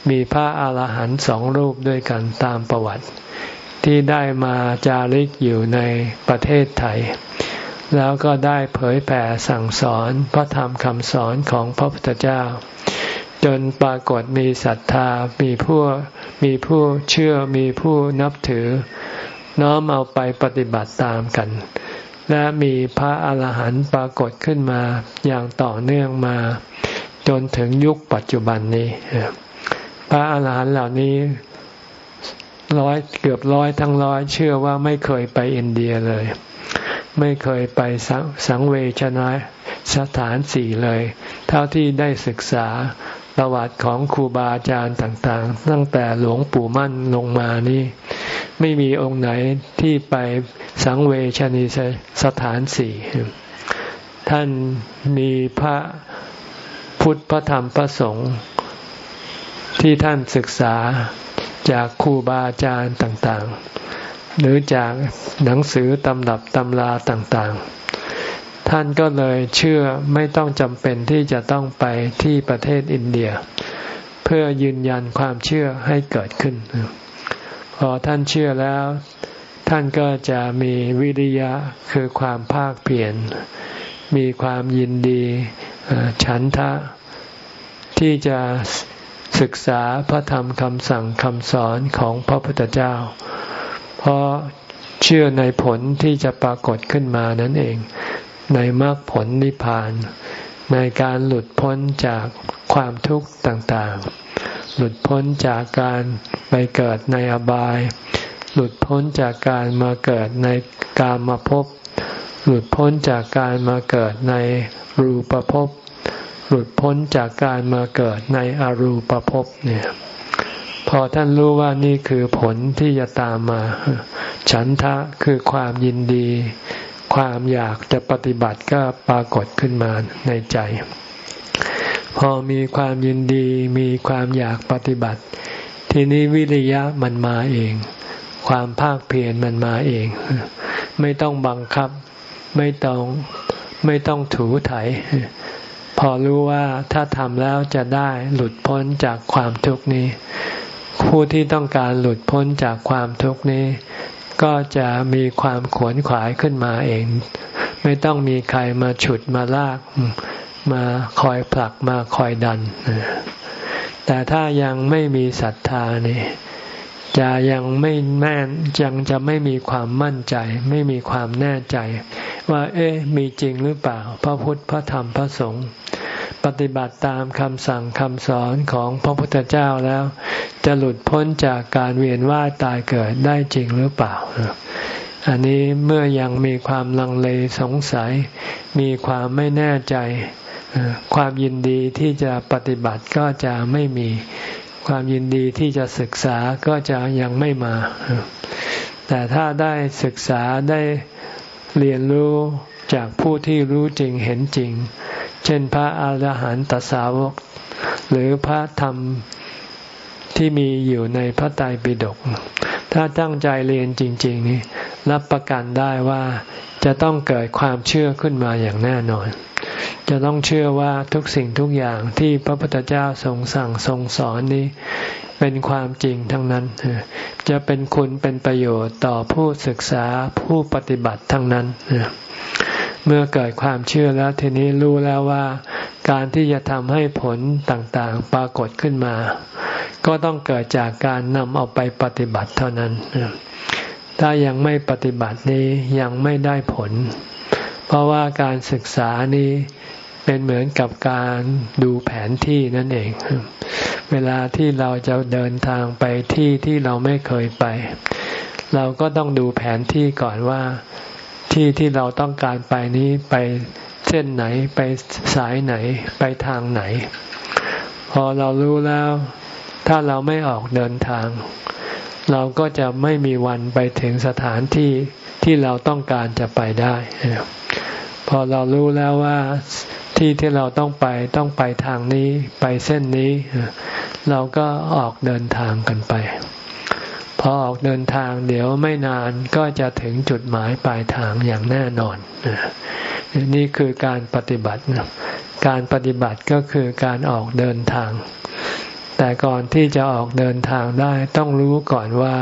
มีพระอาหารหันต์สองรูปด้วยกันตามประวัติ ที่ได้มาจาริกอยู่ในประเทศไทย แล้วก็ได้เผยแผ่สั่งสอนพระธรรมคำสอนของพระพุทธเจ้า จนปรากฏมีศรัทธามีผู้มีผู้เชื่อมีผู้นับถือ น้อมเอาไปปฏิบัติตามกัน และมีพระอาหารหันต์ปรากฏขึ้นมาอย่างต่อเนื่องมา จนถึงยุคปัจจุบันนี้ พระอาหารหันต์เหล่านี้ร้อยเกือบร้อยทั้งร้อยเชื่อว่าไม่เคยไปอินเดียเลย ไม่เคยไปสังเวชนะสถานสี่เลย เท่าที่ได้ศึกษา ประวัติของครูบาอาจารย์ต่างๆ ตั้งแต่หลวงปู่มั่นลงมานี่ ไม่มีองค์ไหนที่ไปสังเวชนีสถานสี่ท่านมีพระพุทธพระธรรมพระสงฆ์ที่ท่านศึกษาจากครูบาอาจารย์ต่างๆ หรือจากหนังสือตำรับตำราต่างๆ ท่านก็เลยเชื่อไม่ต้องจำเป็นที่จะต้องไปที่ประเทศอินเดีย เพื่อยืนยันความเชื่อให้เกิดขึ้น พอท่านเชื่อแล้ว ท่านก็จะมีวิริยะคือความภาคเปลี่ยน มีความยินดีฉันทะ ที่จะศึกษาพระธรรมคำสั่งคำสอนของพระพุทธเจ้า เพราะเชื่อในผลที่จะปรากฏขึ้นมานั่นเอง ในมรรคผลนิพพาน ในการหลุดพ้นจากความทุกข์ต่างๆ หลุดพ้นจากการไปเกิดในอบาย หลุดพ้นจากการมาเกิดในกามมาพบหลุดพ้นจากการมาเกิดในรูปภพ หลุดพ้นจากการมาเกิดในอรูปภพเนี่ยพอท่านรู้ว่านี่คือผลที่จะตามมา ฉันทะคือความยินดี ความอยากจะปฏิบัติก็ปรากฏขึ้นมาในใจ พอมีความยินดีมีความอยากปฏิบัติ ทีนี้วิริยะมันมาเอง ความภาคเพียรมันมาเอง ไม่ต้องบังคับ ไม่ต้องไม่ต้องถูไถ พอรู้ว่าถ้าทำแล้วจะได้หลุดพ้นจากความทุกข์นี้ ผู้ที่ต้องการหลุดพ้นจากความทุกข์นี้ ก็จะมีความขวนขวายขึ้นมาเอง ไม่ต้องมีใครมาฉุดมาลาก มาคอยผลักมาคอยดัน แต่ถ้ายังไม่มีศรัทธานี่จะยังไม่แม่ยังจะไม่มีความมั่นใจ ไม่มีความแน่ใจ ว่า เอ๊ะมีจริงหรือเปล่า พระพุทธพระธรรมพระสงฆ์ ปฏิบัติตามคำสั่งคำสอนของพระพุทธเจ้าแล้ว จะหลุดพ้นจากการเวียนว่ายตายเกิดได้จริงหรือเปล่า อันนี้เมื่อยังมีความลังเลสงสัย มีความไม่แน่ใจ ความยินดีที่จะปฏิบัติก็จะไม่มี ความยินดีที่จะศึกษาก็จะยังไม่มา แต่ถ้าได้ศึกษาได้เรียนรู้จากผู้ที่รู้จริงเห็นจริง เช่นพระอาหารหันตสาวก หรือพระธรรมที่มีอยู่ในพระไตรปิฎกถ้าตั้งใจเรียนจริง ๆ นี่รับประกันได้ว่าจะต้องเกิดความเชื่อขึ้นมาอย่างแน่นอนจจะต้องเชื่อว่าทุกสิ่งทุกอย่างที่พระพุทธเจ้าทรงสั่งทรงสอนนี้ เป็นความจริงทั้งนั้น จะเป็นคุณเป็นประโยชน์ต่อผู้ศึกษาผู้ปฏิบัติทั้งนั้น เมื่อเกิดความเชื่อแล้วทีนี้รู้แล้วว่า การที่จะทำให้ผลต่างๆ ปรากฏขึ้นมา ก็ต้องเกิดจากการนำเอาไปปฏิบัติเท่านั้น ถ้ายังไม่ปฏิบัตินี้ยังไม่ได้ผล เพราะว่าการศึกษานี้เป็นเหมือนกับการดูแผนที่นั่นเอง เวลาที่เราจะเดินทางไปที่ที่เราไม่เคยไป เราก็ต้องดูแผนที่ก่อนว่า ที่ที่เราต้องการไปนี้ไปเส้นไหนไปสายไหนไปทางไหน พอเรารู้แล้ว ถ้าเราไม่ออกเดินทาง เราก็จะไม่มีวันไปถึงสถานที่ที่เราต้องการจะไปได้ พอเรารู้แล้วว่าที่ที่เราต้องไปต้องไปทางนี้ไปเส้นนี้ เราก็ออกเดินทางกันไป อออกเดินทางเดี๋ยวไม่นานก็จะถึงจุดหมายปลายทางอย่างแน่นอน นี่คือการปฏิบัติ การปฏิบัติก็คือการออกเดินทาง แต่ก่อนที่จะออกเดินทางได้ต้องรู้ก่อนว่า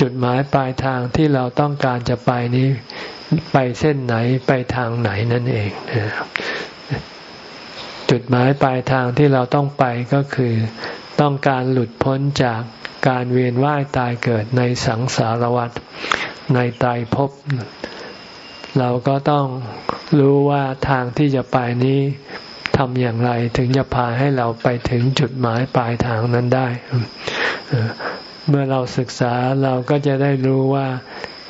จุดหมายปลายทางที่เราต้องการจะไปนี้ไปเส้นไหนไปทางไหนนั่นเอง จุดหมายปลายทางที่เราต้องไปก็คือ ต้องการหลุดพ้นจาก การเวียนว่ายตายเกิดในสังสารวัฏในตายภพเราก็ต้องรู้ว่าทางที่จะไปนี้ทำอย่างไรถึงจะพาให้เราไปถึงจุดหมายปลายทางนั้นได้ เมื่อเราศึกษาเราก็จะได้รู้ว่า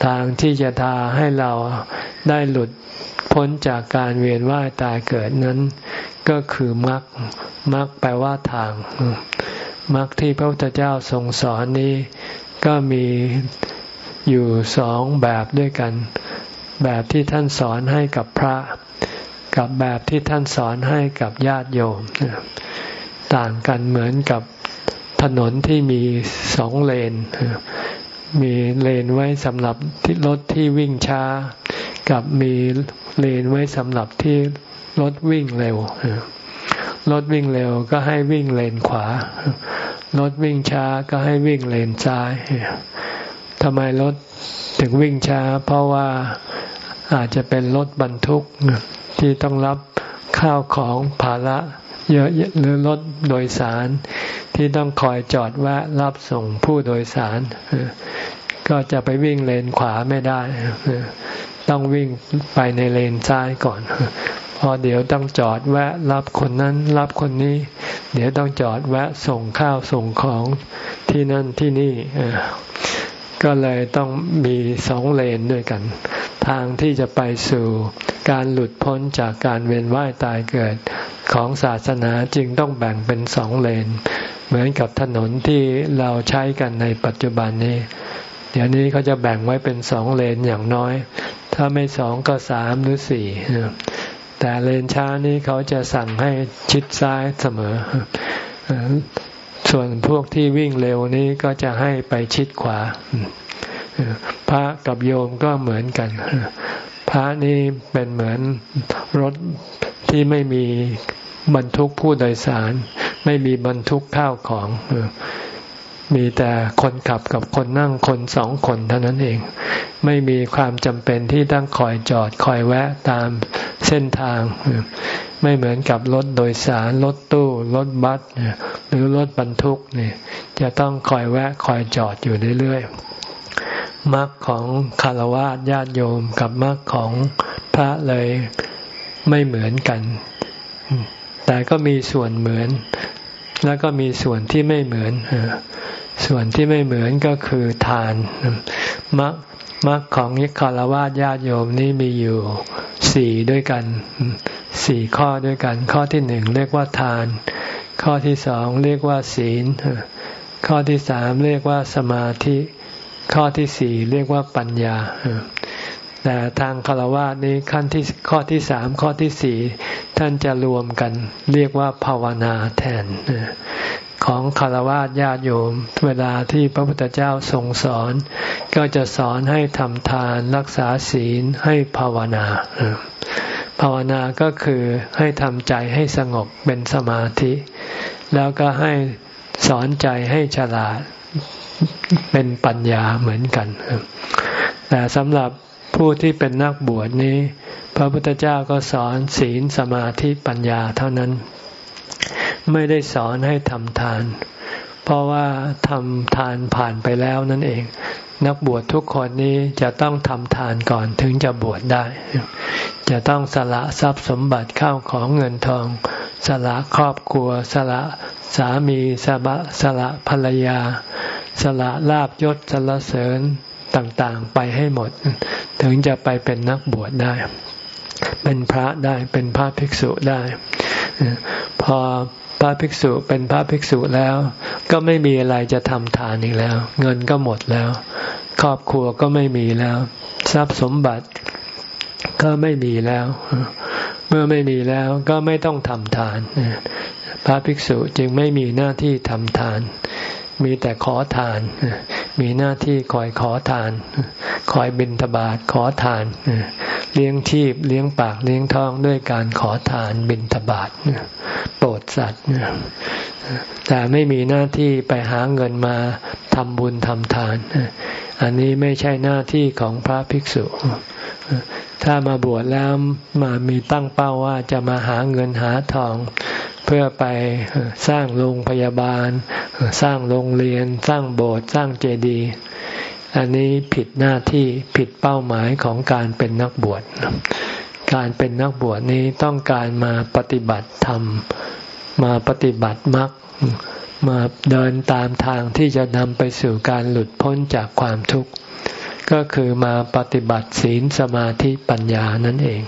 ทางที่จะทาให้เราได้หลุดพ้นจากการเวียนว่ายตายเกิดนั้น ก็คือมรรคมรรคแปลว่าทาง มรรคที่พระพุทธเจ้าทรงสอนนี้ ก็มีอยู่สองแบบด้วยกัน แบบที่ท่านสอนให้กับพระ กับแบบที่ท่านสอนให้กับญาติโยม ต่างกันเหมือนกับถนนที่มีสองเลน มีเลนไว้สำหรับที่รถที่วิ่งช้า กับมีเลนไว้สำหรับที่รถวิ่งเร็ว รถวิ่งเร็วก็ให้วิ่งเลนขวา รถวิ่งช้าก็ให้วิ่งเลนซ้ายทำไมรถถึงวิ่งช้า เพราะว่าอาจจะเป็นรถบรรทุกที่ต้องรับข้าวของภาระเยอะหรือรถโดยสารที่ต้องคอยจอดแวะรับส่งผู้โดยสาร ก็จะไปวิ่งเลนขวาไม่ได้ ต้องวิ่งไปในเลนซ้ายก่อน พอเดี๋ยวต้องจอดแวะรับคนนั้นรับคนนี้ เดี๋ยวต้องจอดแวะส่งข้าวส่งของที่นั่นที่นี่ก็เลยต้องมีสองเลนด้วยกัน ทางที่จะไปสู่การหลุดพ้นจากการเวียนว่ายตายเกิดของศาสนาจึงต้องแบ่งเป็นสองเลน เหมือนกับถนนที่เราใช้กันในปัจจุบันนี้ เดี๋ยวนี้เขาจะแบ่งไว้เป็นสองเลนอย่างน้อย ถ้าไม่สองก็สามหรือสี่ แต่เลนช้านี้เขาจะสั่งให้ชิดซ้ายเสมอ ส่วนพวกที่วิ่งเร็วนี้ก็จะให้ไปชิดขวา พระกับโยมก็เหมือนกัน พระนี่เป็นเหมือนรถที่ไม่มีบรรทุกผู้โดยสาร ไม่มีบรรทุกข้าวของ มีแต่คนขับกับคนนั่งคนสองคนเท่านั้นเอง ไม่มีความจำเป็นที่ต้องคอยจอดคอยแวะตามเส้นทาง ไม่เหมือนกับรถโดยสารรถตู้รถบัสหรือรถบรรทุกเนี่ยจะต้องคอยแวะคอยจอดอยู่เรื่อยๆมรรคของคารวะญาติโยมกับมรรคของพระเลยไม่เหมือนกัน แต่ก็มีส่วนเหมือน แล้วก็มีส่วนที่ไม่เหมือน ส่วนที่ไม่เหมือนก็คือทานมรรคมรรคของยิคารวะญาติโยมนี้มีอยู่สี่ด้วยกันสี่ข้อด้วยกัน ข้อที่หนึ่งเรียกว่าทาน ข้อที่สองเรียกว่าศีล ข้อที่สามเรียกว่าสมาธิ ข้อที่สี่เรียกว่าปัญญา แต่ทางคารวะนี้ขั้นที่ข้อที่สามข้อที่สี่ท่านจะรวมกัน เรียกว่าภาวนาแทนของคารวะญาติโยม เวลาที่พระพุทธเจ้าทรงสอน ก็จะสอนให้ทำทานรักษาศีลให้ภาวนาภาวนาก็คือให้ทำใจให้สงบเป็นสมาธิ แล้วก็ให้สอนใจให้ฉลาดเป็นปัญญาเหมือนกัน แต่สำหรับ ผู้ที่เป็นนักบวชนี้ พระพุทธเจ้าก็สอนศีลสมาธิปัญญาเท่านั้น ไม่ได้สอนให้ทำทาน เพราะว่าทำทานผ่านไปแล้วนั่นเอง นักบวชทุกคนนี้จะต้องทำทานก่อนถึงจะบวชได้ จะต้องสละทรัพย์สมบัติเข้าของเงินทอง สละครอบครัว สละสามีสละสละภรรยา สละลาบยศสละเสริญ ต่างๆ ไปให้หมด ถึงจะไปเป็นนักบวชได้ เป็นพระได้เป็นพระภิกษุได้ พอพระภิกษุเป็นพระภิกษุแล้ว ก็ไม่มีอะไรจะทำทานอีกแล้ว เงินก็หมดแล้ว ครอบครัวก็ไม่มีแล้ว ทรัพย์สมบัติก็ไม่มีแล้ว เมื่อไม่มีแล้วก็ไม่ต้องทำทานพระภิกษุจึงไม่มีหน้าที่ทำทาน มีแต่ขอทาน มีหน้าที่คอยขอทาน คอยบิณฑบาตขอทาน เลี้ยงชีพเลี้ยงปากเลี้ยงท้องด้วยการขอทานบิณฑบาตโปรดสัตว์แต่ไม่มีหน้าที่ไปหาเงินมาทำบุญทำทาน อันนี้ไม่ใช่หน้าที่ของพระภิกษุ ถ้ามาบวชแล้วมามีตั้งเป้าว่าจะมาหาเงินหาทอง เพื่อไปสร้างโรงพยาบาล สร้างโรงเรียน สร้างโบสถ์สร้างเจดีย์อันนี้ผิดหน้าที่ผิดเป้าหมายของการเป็นนักบวชการเป็นนักบวชนี้ต้องการมาปฏิบัติธรรม มาปฏิบัติมรรคมาเดินตามทางที่จะนำไปสู่การหลุดพ้นจากความทุกข์ ก็คือมาปฏิบัติศีลสมาธิปัญญานั่นเอง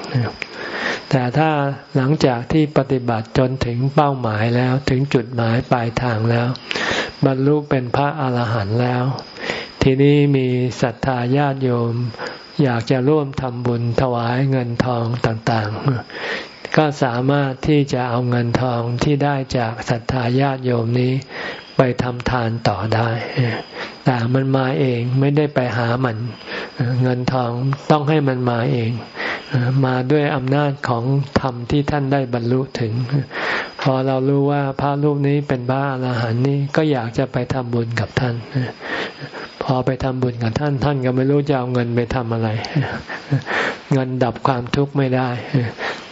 แต่ถ้าหลังจากที่ปฏิบัติจนถึงเป้าหมายแล้วถึงจุดหมายปลายทางแล้ว บรรลุเป็นพระอาหารหันต์แล้ว ทีนี้มีศรัทธาญาติโยม อยากจะร่วมทำบุญถวายเงินทองต่างๆ ก็สามารถที่จะเอาเงินทองที่ได้จากศรัทธาญาติโยมนี้ ไปทำทานต่อได้ แต่มันมาเองไม่ได้ไปหามัน เงินทองต้องให้มันมาเอง มาด้วยอำนาจของธรรมที่ท่านได้บรรลุถึง พอเรารู้ว่าพระรูปนี้เป็นบ้าอรหันต์นี่ก็อยากจะไปทำบุญกับท่าน พอไปทำบุญกับท่านท่านก็ไม่รู้จะเอาเงินไปทำอะไร เงินดับความทุกข์ไม่ได้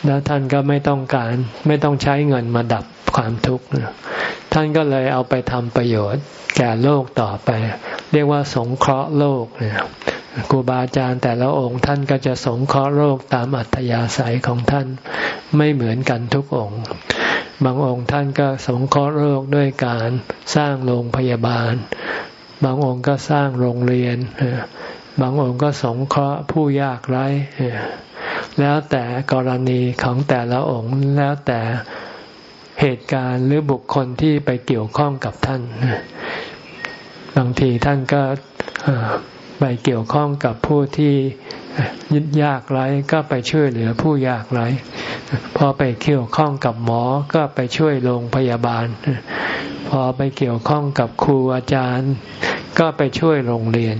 แล้วท่านก็ไม่ต้องการไม่ต้องใช้เงินมาดับความทุกข์ท่านก็เลยเอาไปทำประโยชน์ แก่โลกต่อไป เรียกว่าสงเคราะห์โลกเนี่ยครูบาอาจารย์แต่ละองค์ท่านก็จะสงเคราะห์โลกตามอัธยาศัยของท่านไม่เหมือนกันทุกองค์ บางองค์ท่านก็สงเคราะห์โลกด้วยการสร้างโรงพยาบาล บางองค์ก็สร้างโรงเรียน บางองค์ก็สงเคราะห์ผู้ยากไร้ แล้วแต่กรณีของแต่ละองค์แล้วแต่เหตุการณ์หรือบุคคลที่ไปเกี่ยวข้องกับท่าน บางทีท่านก็ ไปเกี่ยวข้องกับผู้ที่ยึดยากไร้ก็ไปช่วยเหลือผู้ยากไร้พอไปเกี่ยวข้องกับหมอก็ไปช่วยโรงพยาบาล พอไปเกี่ยวข้องกับครูอาจารย์ ก็ไปช่วยโรงเรียน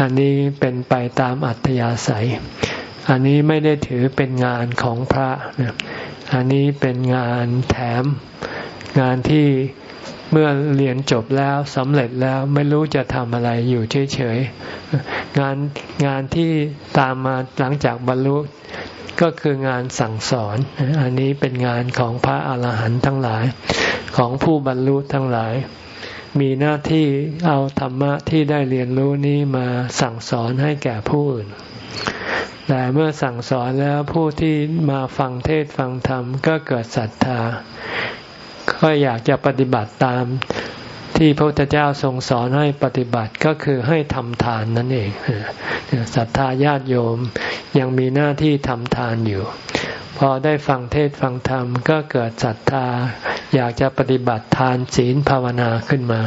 อันนี้เป็นไปตามอัธยาศัย อันนี้ไม่ได้ถือเป็นงานของพระ อันนี้เป็นงานแถมงานที่ เมื่อเรียนจบแล้วสำเร็จแล้วไม่รู้จะทำอะไรอยู่เฉยๆงานงานที่ตามมาหลังจากบรรลุก็คืองานสั่งสอน อันนี้เป็นงานของพระอาหารหันต์ทั้งหลาย ของผู้บรรลุทั้งหลาย มีหน้าที่เอาธรรมะที่ได้เรียนรู้นี้มาสั่งสอนให้แก่ผู้อื่นแต่เมื่อสั่งสอนแล้วผู้ที่มาฟังเทศฟังธรรมก็เกิดศรัทธา ก็อยากจะปฏิบัติตามที่พระพุทธเจ้าทรงสอนให้ปฏิบัติก็คือให้ทำทานนั่นเองศรัทธาญาติโยมยังมีหน้าที่ทำทานอยู่ พอได้ฟังเทศฟังธรรมก็เกิดศรัทธา อยากจะปฏิบัติทานศีลภาวนาขึ้นมา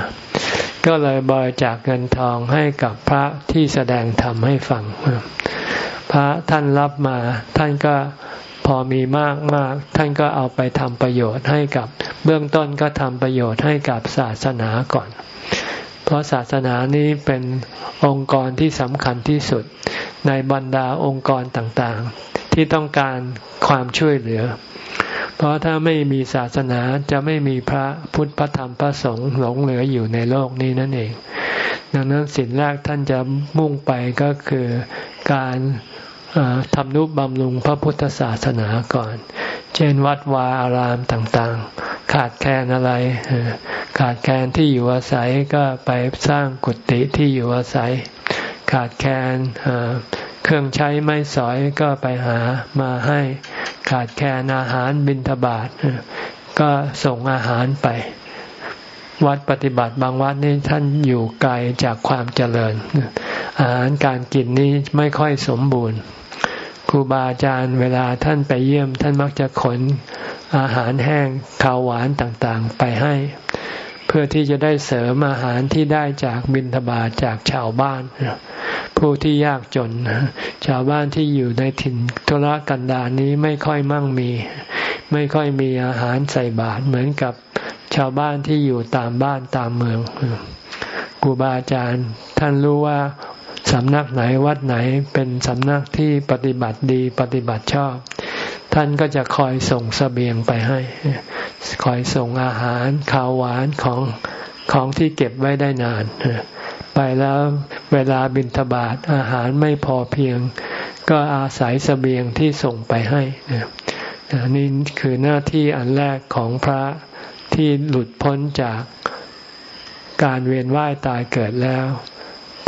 ก็เลยบริจาคเงินทองให้กับพระที่แสดงธรรมให้ฟัง พระท่านรับมาท่านก็ อมีมากมากท่านก็เอาไปทำประโยชน์ให้กับ เบื้องต้นก็ทำประโยชน์ให้กับศาสนาก่อน เพราะศาสนานี้เป็นองค์กรที่สำคัญที่สุดในบรรดาองค์กรต่างๆ ที่ต้องการความช่วยเหลือ เพราะถ้าไม่มีศาสนาจะไม่มีพระพุทธพระธรรมพระสงฆ์หลงเหลืออยู่ในโลกนี้นั่นเอง ดังนั้นสิ่งแรกท่านจะมุ่งไปก็คือการ ทำนุบำรุงพระพุทธศาสนาก่อน เช่นวัดวาอารามต่างๆ ขาดแคลนอะไร ขาดแคลนที่อยู่อาศัยก็ไปสร้างกุฏิที่อยู่อาศัย ขาดแคลนเครื่องใช้ไม้สอยก็ไปหามาให้ ขาดแคลนอาหารบิณฑบาตก็ส่งอาหารไป วัดปฏิบัติบางวัดนี่ท่านอยู่ไกลจากความเจริญอาหารการกินนี้ไม่ค่อยสมบูรณ์ ครูบาอาจารย์เวลาท่านไปเยี่ยม ท่านมักจะขนอาหารแห้งข้าวหวานต่างๆ ไปให้ เพื่อที่จะได้เสริมอาหารที่ได้จากบิณฑบาตจากชาวบ้าน ผู้ที่ยากจน ชาวบ้านที่อยู่ในถิ่นทุรกันดารนี้ไม่ค่อยมั่งมี ไม่ค่อยมีอาหารใส่บาตรเหมือนกับชาวบ้านที่อยู่ตามบ้านตามเมืองครูบาอาจารย์ท่านรู้ว่า สำนักไหนวัดไหนเป็นสำนักที่ปฏิบัติดีปฏิบัติชอบ ท่านก็จะคอยส่งสเสบียงไปให้ คอยส่งอาหารข้าวหวานของของที่เก็บไว้ได้นาน ไปแล้วเวลาบินทบาทอาหารไม่พอเพียง ก็อาศัยสเสบียงที่ส่งไปให้นี่คือหน้าที่อันแรกของพระที่หลุดพ้นจากการเวียนว่ายตายเกิดแล้ว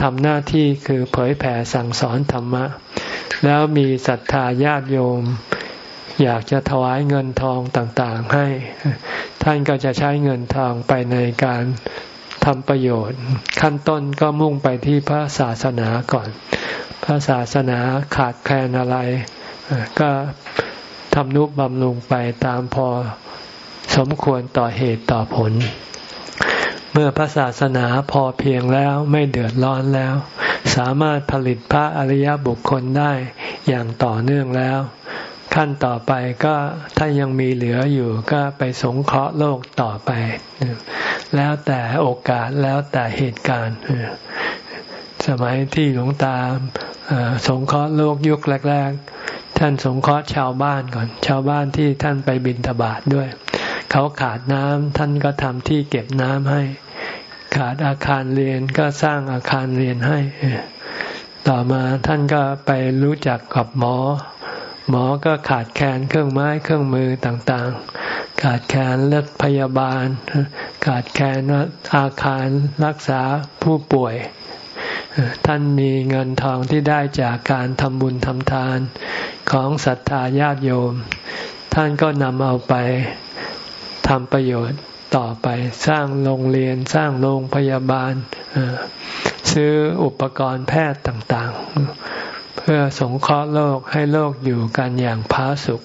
ทำหน้าที่คือเผยแผ่สั่งสอนธรรมะ แล้วมีศรัทธาญาติโยม อยากจะถวายเงินทองต่างๆให้ ท่านก็จะใช้เงินทองไปในการทำประโยชน์ ขั้นต้นก็มุ่งไปที่พระศาสนาก่อน พระศาสนาขาดแคลนอะไร ก็ทำนุบำรุงไปตามพอสมควรต่อเหตุต่อผล เมื่อพระศาสนาพอเพียงแล้วไม่เดือดร้อนแล้ว สามารถผลิตพระอริยบุคคลได้อย่างต่อเนื่องแล้ว ขั้นต่อไปก็ถ้ายังมีเหลืออยู่ก็ไปสงเคราะห์โลกต่อไป แล้วแต่โอกาสแล้วแต่เหตุการณ์ สมัยที่หลวงตาสงเคราะห์โลกยุคแรก ๆ ท่านสงเคราะห์ชาวบ้านก่อน ชาวบ้านที่ท่านไปบินทบาทด้วย เขาขาดน้ำท่านก็ทำที่เก็บน้ำให้ ขาดอาคารเรียนก็สร้างอาคารเรียนให้ ต่อมาท่านก็ไปรู้จักกับหมอ หมอก็ขาดแคลนเครื่องไม้เครื่องมือต่างๆ ขาดแคลนเลือดพยาบาล ขาดแคลนอาคารรักษาผู้ป่วยท่านมีเงินทองที่ได้จากการทำบุญทำทานของศรัทธาญาติโยม ท่านก็นำเอาไป ทำประโยชน์ต่อไปสร้างโรงเรียนสร้างโรงพยาบาล ซื้ออุปกรณ์แพทย์ต่างๆ เพื่อสงเคราะห์โลกให้โลกอยู่กันอย่างพาสุข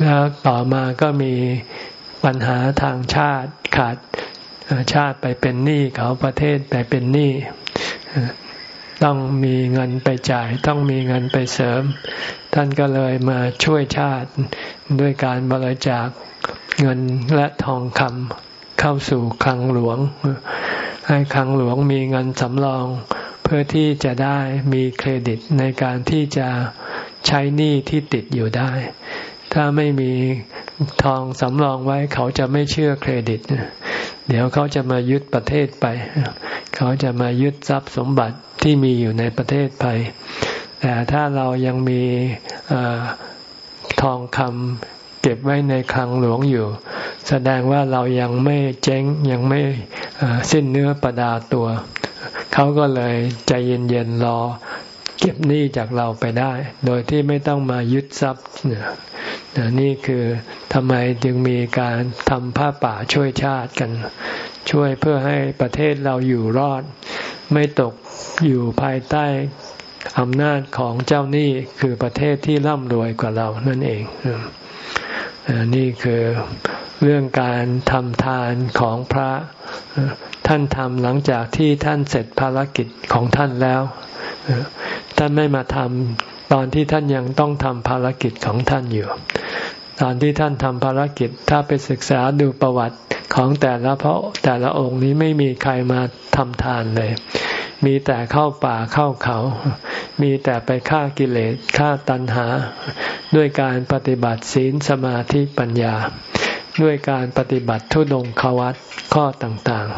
แล้วต่อมาก็มีปัญหาทางชาติขาดชาติไปเป็นหนี้เขาประเทศไปเป็นหนี้ ต้องมีเงินไปจ่าย ต้องมีเงินไปเสริม ท่านก็เลยมาช่วยชาติด้วยการบริจาคเงินและทองคำเข้าสู่คลังหลวง ให้คลังหลวงมีเงินสำรอง เพื่อที่จะได้มีเครดิตในการที่จะใช้หนี้ที่ติดอยู่ได้ ถ้าไม่มีทองสำรองไว้เขาจะไม่เชื่อเครดิต เดี๋ยวเขาจะมายึดประเทศไป เขาจะมายึดทรัพย์สมบัติ ที่มีอยู่ในประเทศไปแต่ถ้าเรายังมีอทองคำเก็บไว้ในคลังหลวงอยู่ แสดงว่าเรายังไม่เจ๊งยังไม่สิ้นเนื้อประดาตัว เขาก็เลยใจเย็นๆรอเก็บหนี้จากเราไปได้ โดยที่ไม่ต้องมายึดทรัพย์นนี่คือทำไมจึงมีการทำผ้าป่าช่วยชาติกัน ช่วยเพื่อให้ประเทศเราอยู่รอด ไม่ตกอยู่ภายใต้อำนาจของเจ้าหนี้คือประเทศที่ร่ำรวยกว่าเรานั่นเองนี่คือเรื่องการทำทานของพระท่านทำหลังจากที่ท่านเสร็จภารกิจของท่านแล้วท่านไม่มาทำตอนที่ท่านยังต้องทำภารกิจของท่านอยู่ ตอนที่ท่านทำภารกิจ ถ้าไปศึกษาดูประวัติของแต่ละพระแต่ละองค์นี้ไม่มีใครมาทำทานเลย มีแต่เข้าป่าเข้าเขา มีแต่ไปฆ่ากิเลสฆ่าตัณหา ด้วยการปฏิบัติศีลสมาธิปัญญา ด้วยการปฏิบัติทุดงควัตข้อต่าง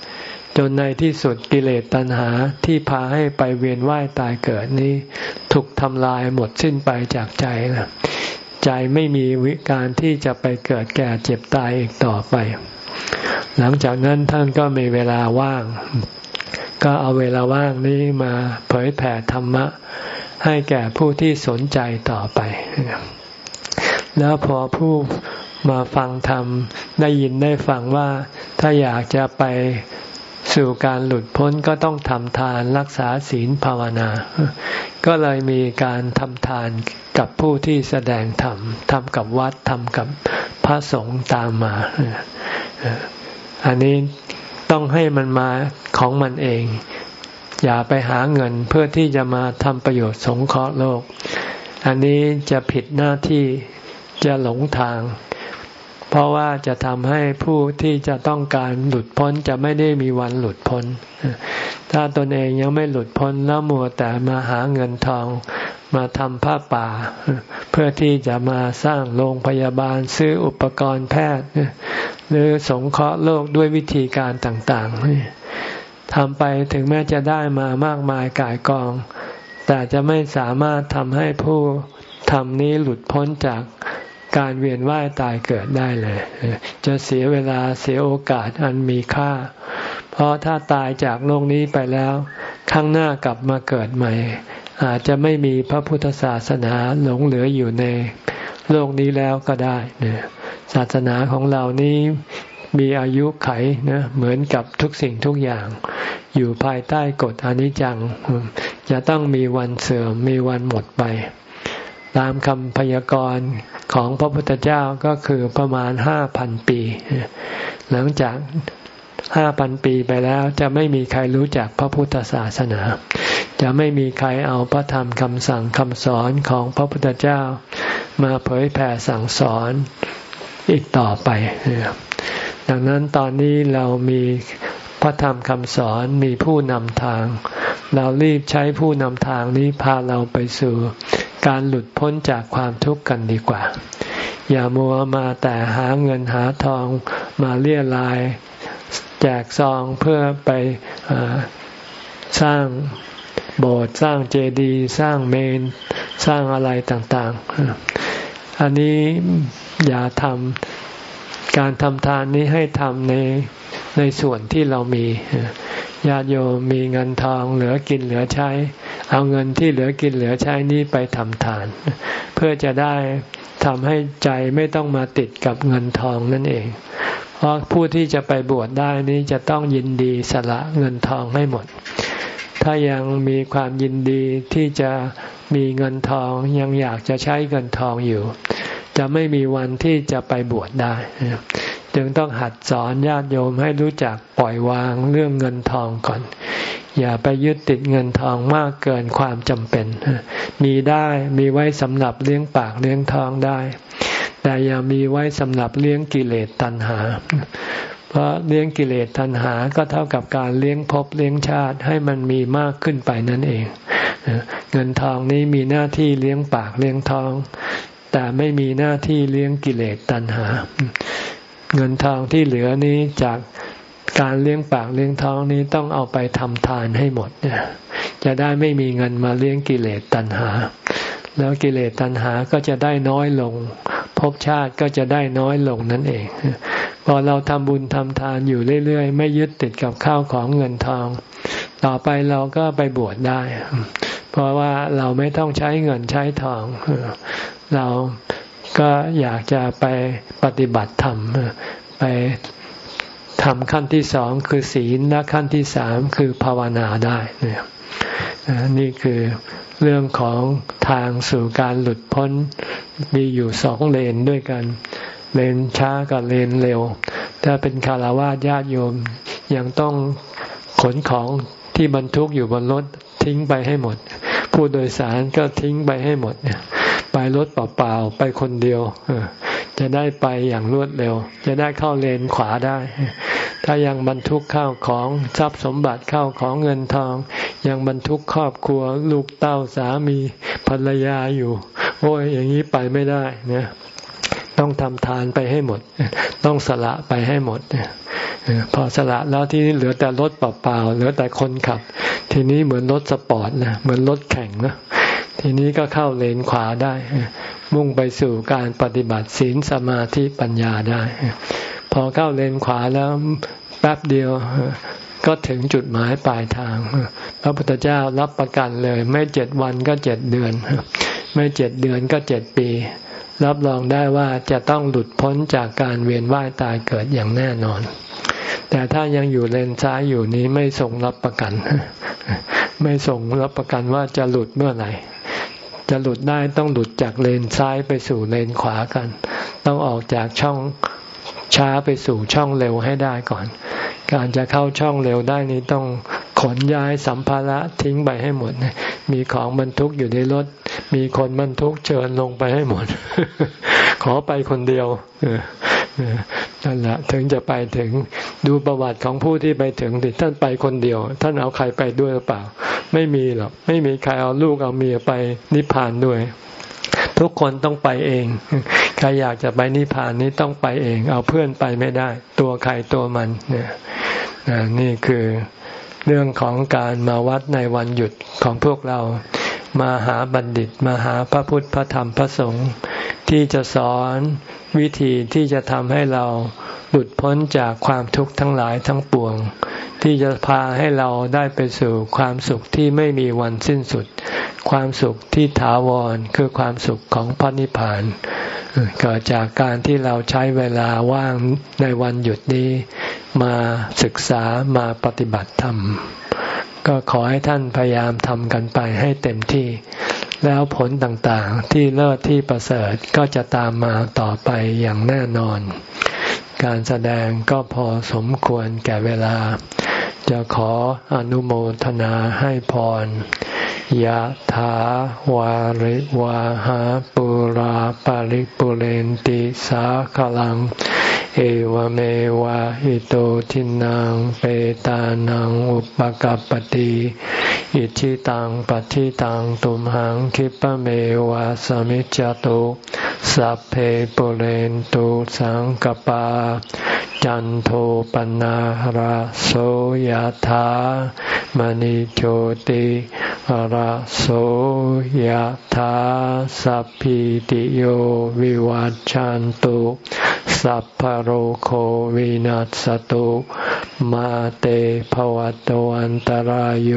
ๆ จนในที่สุดกิเลสตัณหาที่พาให้ไปเวียนว่ายตายเกิดนี้ ถูกทำลายหมดสิ้นไปจากใจนะ ใจไม่มีวิการที่จะไปเกิดแก่เจ็บตายอีกต่อไป หลังจากนั้นท่านก็มีเวลาว่าง ก็เอาเวลาว่างนี้มาเผยแผ่ธรรมะ ให้แก่ผู้ที่สนใจต่อไป แล้วพอผู้มาฟังธรรมได้ยินได้ฟังว่าถ้าอยากจะไป สู่การหลุดพ้นก็ต้องทำทานรักษาศีลภาวนา ก็เลยมีการทำทานกับผู้ที่แสดงธรรมทำกับวัดทำกับพระสงฆ์ตามมา อันนี้ต้องให้มันมาของมันเอง อย่าไปหาเงินเพื่อที่จะมาทำประโยชน์สงเคราะห์โลก อันนี้จะผิดหน้าที่จะหลงทาง ราะว่าจะทำให้ผู้ที่จะต้องการหลุดพ้นจะไม่ได้มีวันหลุดพ้น ถ้าตนเองยังไม่หลุดพ้นแล้วมัวแต่มาหาเงินทองมาทำผ้าป่า เพื่อที่จะมาสร้างโรงพยาบาลซื้ออุปกรณ์แพทย์ หรือสงเคราะห์โลกด้วยวิธีการต่างๆทำไปถึงแม้จะได้มามากมายกายกอง แต่จะไม่สามารถทำให้ผู้ทำนี้หลุดพ้นจาก การเวียนว่ายตายเกิดได้เลย จะเสียเวลาเสียโอกาสอันมีค่า เพราะถ้าตายจากโลกนี้ไปแล้ว ข้างหน้ากลับมาเกิดใหม่ อาจจะไม่มีพระพุทธศาสนาหลงเหลืออยู่ในโลกนี้แล้วก็ได้นะศาสนาของเรานี้มีอายุไขนะเหมือนกับทุกสิ่งทุกอย่าง อยู่ภายใต้กฎอนิจจัง จะต้องมีวันเสื่อมมีวันหมดไป ตามคำพยากรณ์ของพระพุทธเจ้าก็คือประมาณห้าพันปี หลังจากห้าพันปีไปแล้วจะไม่มีใครรู้จักพระพุทธศาสนา จะไม่มีใครเอาพระธรรมคำสั่งคำสอนของพระพุทธเจ้า มาเผยแผ่สั่งสอนอีกต่อไป ดังนั้นตอนนี้เรามีพระธรรมคำสอนมีผู้นำทาง เรารีบใช้ผู้นำทางนี้พาเราไปสู่ การหลุดพ้นจากความทุกข์กันดีกว่า อย่ามัวมาแต่หาเงินหาทองมาเลี่ยราย แจกซองเพื่อไปสร้างโบสถ์สร้างเจดีย์สร้างเมน สร้างอะไรต่าง ๆ อันนี้อย่าทำการทำทานนี้ให้ทำในในส่วนที่เรามี ญาติโยมมีเงินทองเหลือกินเหลือใช้ เอาเงินที่เหลือกินเหลือใช้นี้ไปทำทาน เพื่อจะได้ทำให้ใจไม่ต้องมาติดกับเงินทองนั่นเอง เพราะผู้ที่จะไปบวชได้นี้จะต้องยินดีสละเงินทองให้หมด ถ้ายังมีความยินดีที่จะมีเงินทองยังอยากจะใช้เงินทองอยู่ จะไม่มีวันที่จะไปบวชได้ จึงต้องหัดสอนญาติโยมให้รู้จักปล่อยวางเรื่องเงินทองก่อน อย่าไปยึดติดเงินทองมากเกินความจำเป็น มีได้มีไว้สำหรับเลี้ยงปากเลี้ยงท้องได้ แต่อย่ามีไว้สำหรับเลี้ยงกิเลสตัณหา เพราะเลี้ยงกิเลสตัณหาก็เท่ากับการเลี้ยงภพเลี้ยงชาติให้มันมีมากขึ้นไปนั่นเอง เงินทองนี้มีหน้าที่เลี้ยงปากเลี้ยงท้องแต่ไม่มีหน้าที่เลี้ยงกิเลสตัณหา เงินทองที่เหลือนี้จากการเลี้ยงปากเลี้ยงท้องนี้ต้องเอาไปทำทานให้หมดเนี่ยจะได้ไม่มีเงินมาเลี้ยงกิเลสตัณหา แล้วกิเลสตัณหาก็จะได้น้อยลงภพชาติก็จะได้น้อยลงนั่นเอง พอเราทำบุญทำทานอยู่เรื่อยๆ ไม่ยึดติดกับข้าวของเงินทอง ต่อไปเราก็ไปบวชได้ เพราะว่าเราไม่ต้องใช้เงินใช้ทอง เรา ก็อยากจะไปปฏิบัติธรรมไปทำขั้นที่สองคือศีลและขั้นที่สามคือภาวนาได้เนี่ยนี่คือเรื่องของทางสู่การหลุดพ้นมีอยู่สองเลนด้วยกัน เลนช้ากับเลนเร็ว ถ้าเป็นคารวะญาติโยมยังต้องขนของที่บรรทุกอยู่บนรถทิ้งไปให้หมด ผู้โดยสารก็ทิ้งไปให้หมดเนี่ย ไปรถเปล่าๆไปคนเดียวจะได้ไปอย่างรวดเร็ว จะได้เข้าเลนขวาได้ ถ้ายังบรรทุกข้าวของทรัพย์สมบัติเข้าของเงินทอง ยังบรรทุกครอบครัว ลูกเต้าสามีภรรยาอยู่ โอ้ยอย่างนี้ไปไม่ได้เนี่ยต้องทำทานไปให้หมด ต้องสละไปให้หมดพอสละแล้วที่นี้เหลือแต่รถเปล่าๆเหลือแต่คนขับ ทีนี้เหมือนรถสปอร์ตนะเหมือนรถแข่งนะ ทีนี้ก็เข้าเลนขวาได้ มุ่งไปสู่การปฏิบัติศีลสมาธิปัญญาได้ พอเข้าเลนขวาแล้วแป๊บเดียวก็ถึงจุดหมายปลายทาง พระพุทธเจ้ารับประกันเลย ไม่เจ็ดวันก็เจ็ดเดือน ไม่เจ็ดเดือนก็เจ็ดปี รับรองได้ว่าจะต้องหลุดพ้นจากการเวียนว่ายตายเกิดอย่างแน่นอน แต่ถ้ายังอยู่เลนซ้ายอยู่นี้ไม่ส่งรับประกัน ไม่ส่งรับประกันว่าจะหลุดเมื่อไหร่ จะหลุดได้ต้องหลุดจากเลนซ้ายไปสู่เลนขวากัน ต้องออกจากช่องช้าไปสู่ช่องเร็วให้ได้ก่อน การจะเข้าช่องเร็วได้นี้ต้องขนย้ายสัมภาระทิ้งไปให้หมด มีของบรรทุกอยู่ในรถ มีคนบรรทุกเชิญลงไปให้หมด ขอไปคนเดียว นั่นแหละถึงจะไปถึงดูประวัติของผู้ที่ไปถึงดิท่านไปคนเดียว ท่านเอาใครไปด้วยหรือเปล่า ไม่มีหรอกไม่มีใครเอาลูกเอาเมียไปนิพพานด้วย ทุกคนต้องไปเองใครอยากจะไปนิพพานนี้ต้องไปเอง เอาเพื่อนไปไม่ได้ ตัวใครตัวมันเนี่ยนี่คือเรื่องของการมาวัดในวันหยุดของพวกเรา มาหาบัณฑิต มาหาพระพุทธพระธรรมพระสงฆ์ที่จะสอน วิธีที่จะทำให้เราหลุดพ้นจากความทุกข์ทั้งหลายทั้งปวง ที่จะพาให้เราได้ไปสู่ความสุขที่ไม่มีวันสิ้นสุด ความสุขที่ถาวรคือความสุขของพระนิพพานเกิดจากการที่เราใช้เวลาว่างในวันหยุดนี้ มาศึกษามาปฏิบัติธรรม ก็ขอให้ท่านพยายามทำกันไปให้เต็มที่ แล้วผลต่างๆ ที่เลิศที่ประเสริฐก็จะตามมาต่อไปอย่างแน่นอน การแสดงก็พอสมควรแก่เวลา จะขออนุโมทนาให้พรยะถาวาริวาหาปุราปาริปุเรนติสาขลัง เอวเมวะอิโตทินังเปตานังอุปกัปติอิชิตังปฏิตังตุมหังคิปะเมวะสมิจจตุสัพเพปุเรนตุสังกปา จันโทปนะราโสยธามณิโชติราโสยธาสัพพิติโยวิวัจจันตุ สัพพโรโควินัสตุมาเตภวัตวันตารโย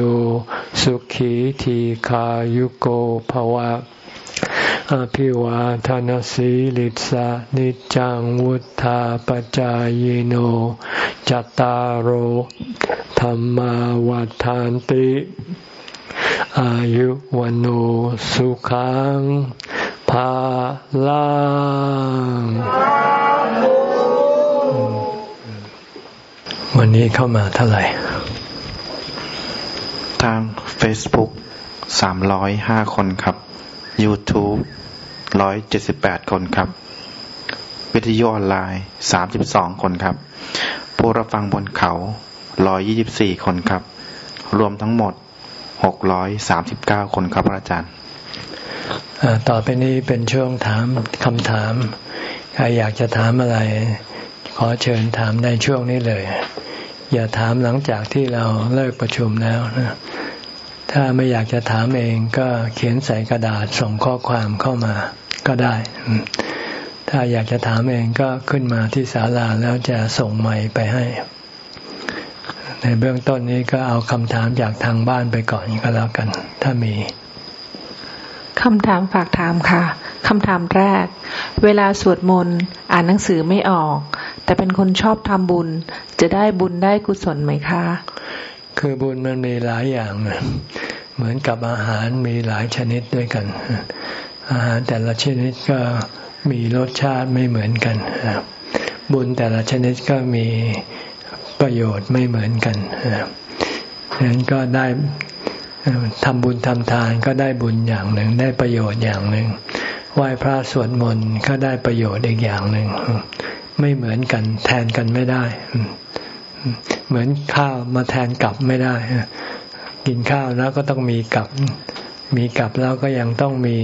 สุขีทีขายุโกภวะอภิวาทานสีลิสานิจังวุธาปจายโนจตารโหธรรมวาทานติ อายุวันโอสุขังภาลัง วันนี้เข้ามาเท่าไหร่ ทาง Facebook สามร้อยห้าคนครับ YouTube ร้อยเจ็ดสิบแปดคนครับ วิทยุออนไลน์สามสิบสองคนครับ ผู้รับฟังบนเขาร้อยยี่สิบสี่คนครับ รวมทั้งหมดหกร้อยสามสิบเก้าคนครับอาจารย์ต่อไปนี้เป็นช่วงถามคำถาม ใครอยากจะถามอะไร ขอเชิญถามในช่วงนี้เลย อย่าถามหลังจากที่เราเลิกประชุมแล้วนะถ้าไม่อยากจะถามเองก็เขียนใส่กระดาษส่งข้อความเข้ามาก็ได้ ถ้าอยากจะถามเองก็ขึ้นมาที่ศาลาแล้วจะส่งใหม่ไปให้ ในเบื้องต้นนี้ก็เอาคำถามจากทางบ้านไปก่อนก็แล้วกัน ถ้ามีคำถามฝากถามค่ะคำถามแรก เวลาสวดมนต์อ่านหนังสือไม่ออก แต่เป็นคนชอบทำบุญ จะได้บุญได้กุศลไหมคะ คือบุญมันมีหลายอย่าง เหมือนกับอาหารมีหลายชนิดด้วยกัน อาหารแต่ละชนิดก็มีรสชาติไม่เหมือนกัน บุญแต่ละชนิดก็มีประโยชน์ไม่เหมือนกันดังนั้นก็ได้ทำบุญทำทานก็ได้บุญอย่างหนึ่ง ได้ประโยชน์อย่างหนึ่งไหว้พระสวดมนต์ก็ได้ประโยชน์อีกอย่างหนึ่ง ไม่เหมือนกันแทนกันไม่ได้ เหมือนข้าวมาแทนกับไม่ได้ กินข้าวแล้วก็ต้องมีกับ มีกับแล้วก็ยังต้องมี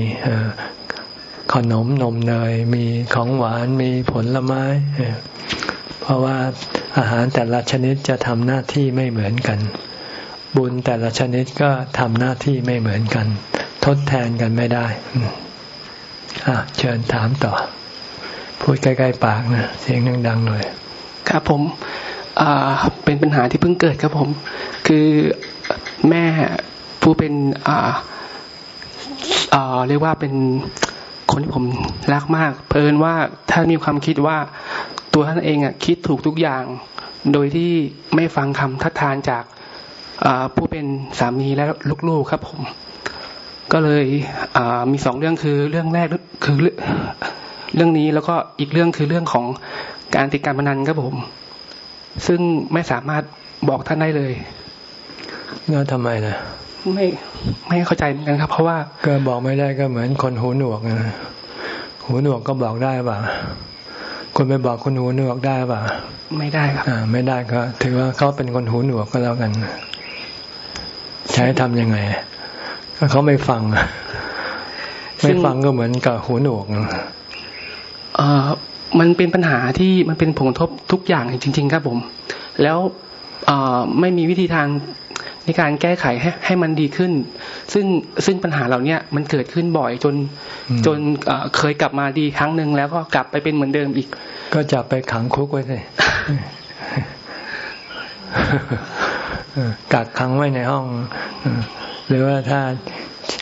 ขนมนมเนย มีของหวานมีผลไม้ เพราะว่าอาหารแต่ละชนิดจะทำหน้าที่ไม่เหมือนกัน บุญแต่ละชนิดก็ทำหน้าที่ไม่เหมือนกัน ทดแทนกันไม่ได้อะเชิญถามต่อ พูดใกล้ๆปากนะเสียงดังๆหน่อย ครับผมเป็นปัญหาที่เพิ่งเกิดครับผม คือแม่ผู้เป็นเรียกว่าเป็นคนที่ผมรักมาก เพลินว่าท่านมีความคิดว่าตัวท่านเองอะคิดถูกทุกอย่าง โดยที่ไม่ฟังคำทัดทานจากผู้เป็นสามีและลูกๆครับผม ก็เลยมีสองเรื่องคือเรื่องแรกคือ เรื่องนี้แล้วก็อีกเรื่องคือเรื่องของการติดการพนันครับผม ซึ่งไม่สามารถบอกท่านได้เลยแล้วทำไมนะไม่ไม่เข้าใจเหมือนกันครับ เพราะว่าก็บอกไม่ได้ก็เหมือนคนหูหนวกนะหูหนวกก็บอกได้ป่ะคุณไปบอกคนหูหนวกได้ป่ะไม่ได้ครับ อ่า ไม่ได้ก็ถือว่าเขาเป็นคนหูหนวกก็แล้วกัน ใช้ทํำยังไงก็เขาไม่ฟังไม่ฟังก็เหมือนกับหูหนวก เอ่อมันเป็นปัญหาที่มันเป็นผลกระทบทุกอย่างจริง ๆ ครับผม แล้วเอ่อไม่มีวิธีทางในการแก้ไขให้ให้มันดีขึ้น ซึ่งซึ่งปัญหาเหล่านี้มันเกิดขึ้นบ่อยจนจนเคยกลับมาดีครั้งหนึ่งแล้วก็กลับไปเป็นเหมือนเดิมอีก ก็จับไปขังคุกไว้เลยกักขังไว้ในห้องหรือว่าถ้า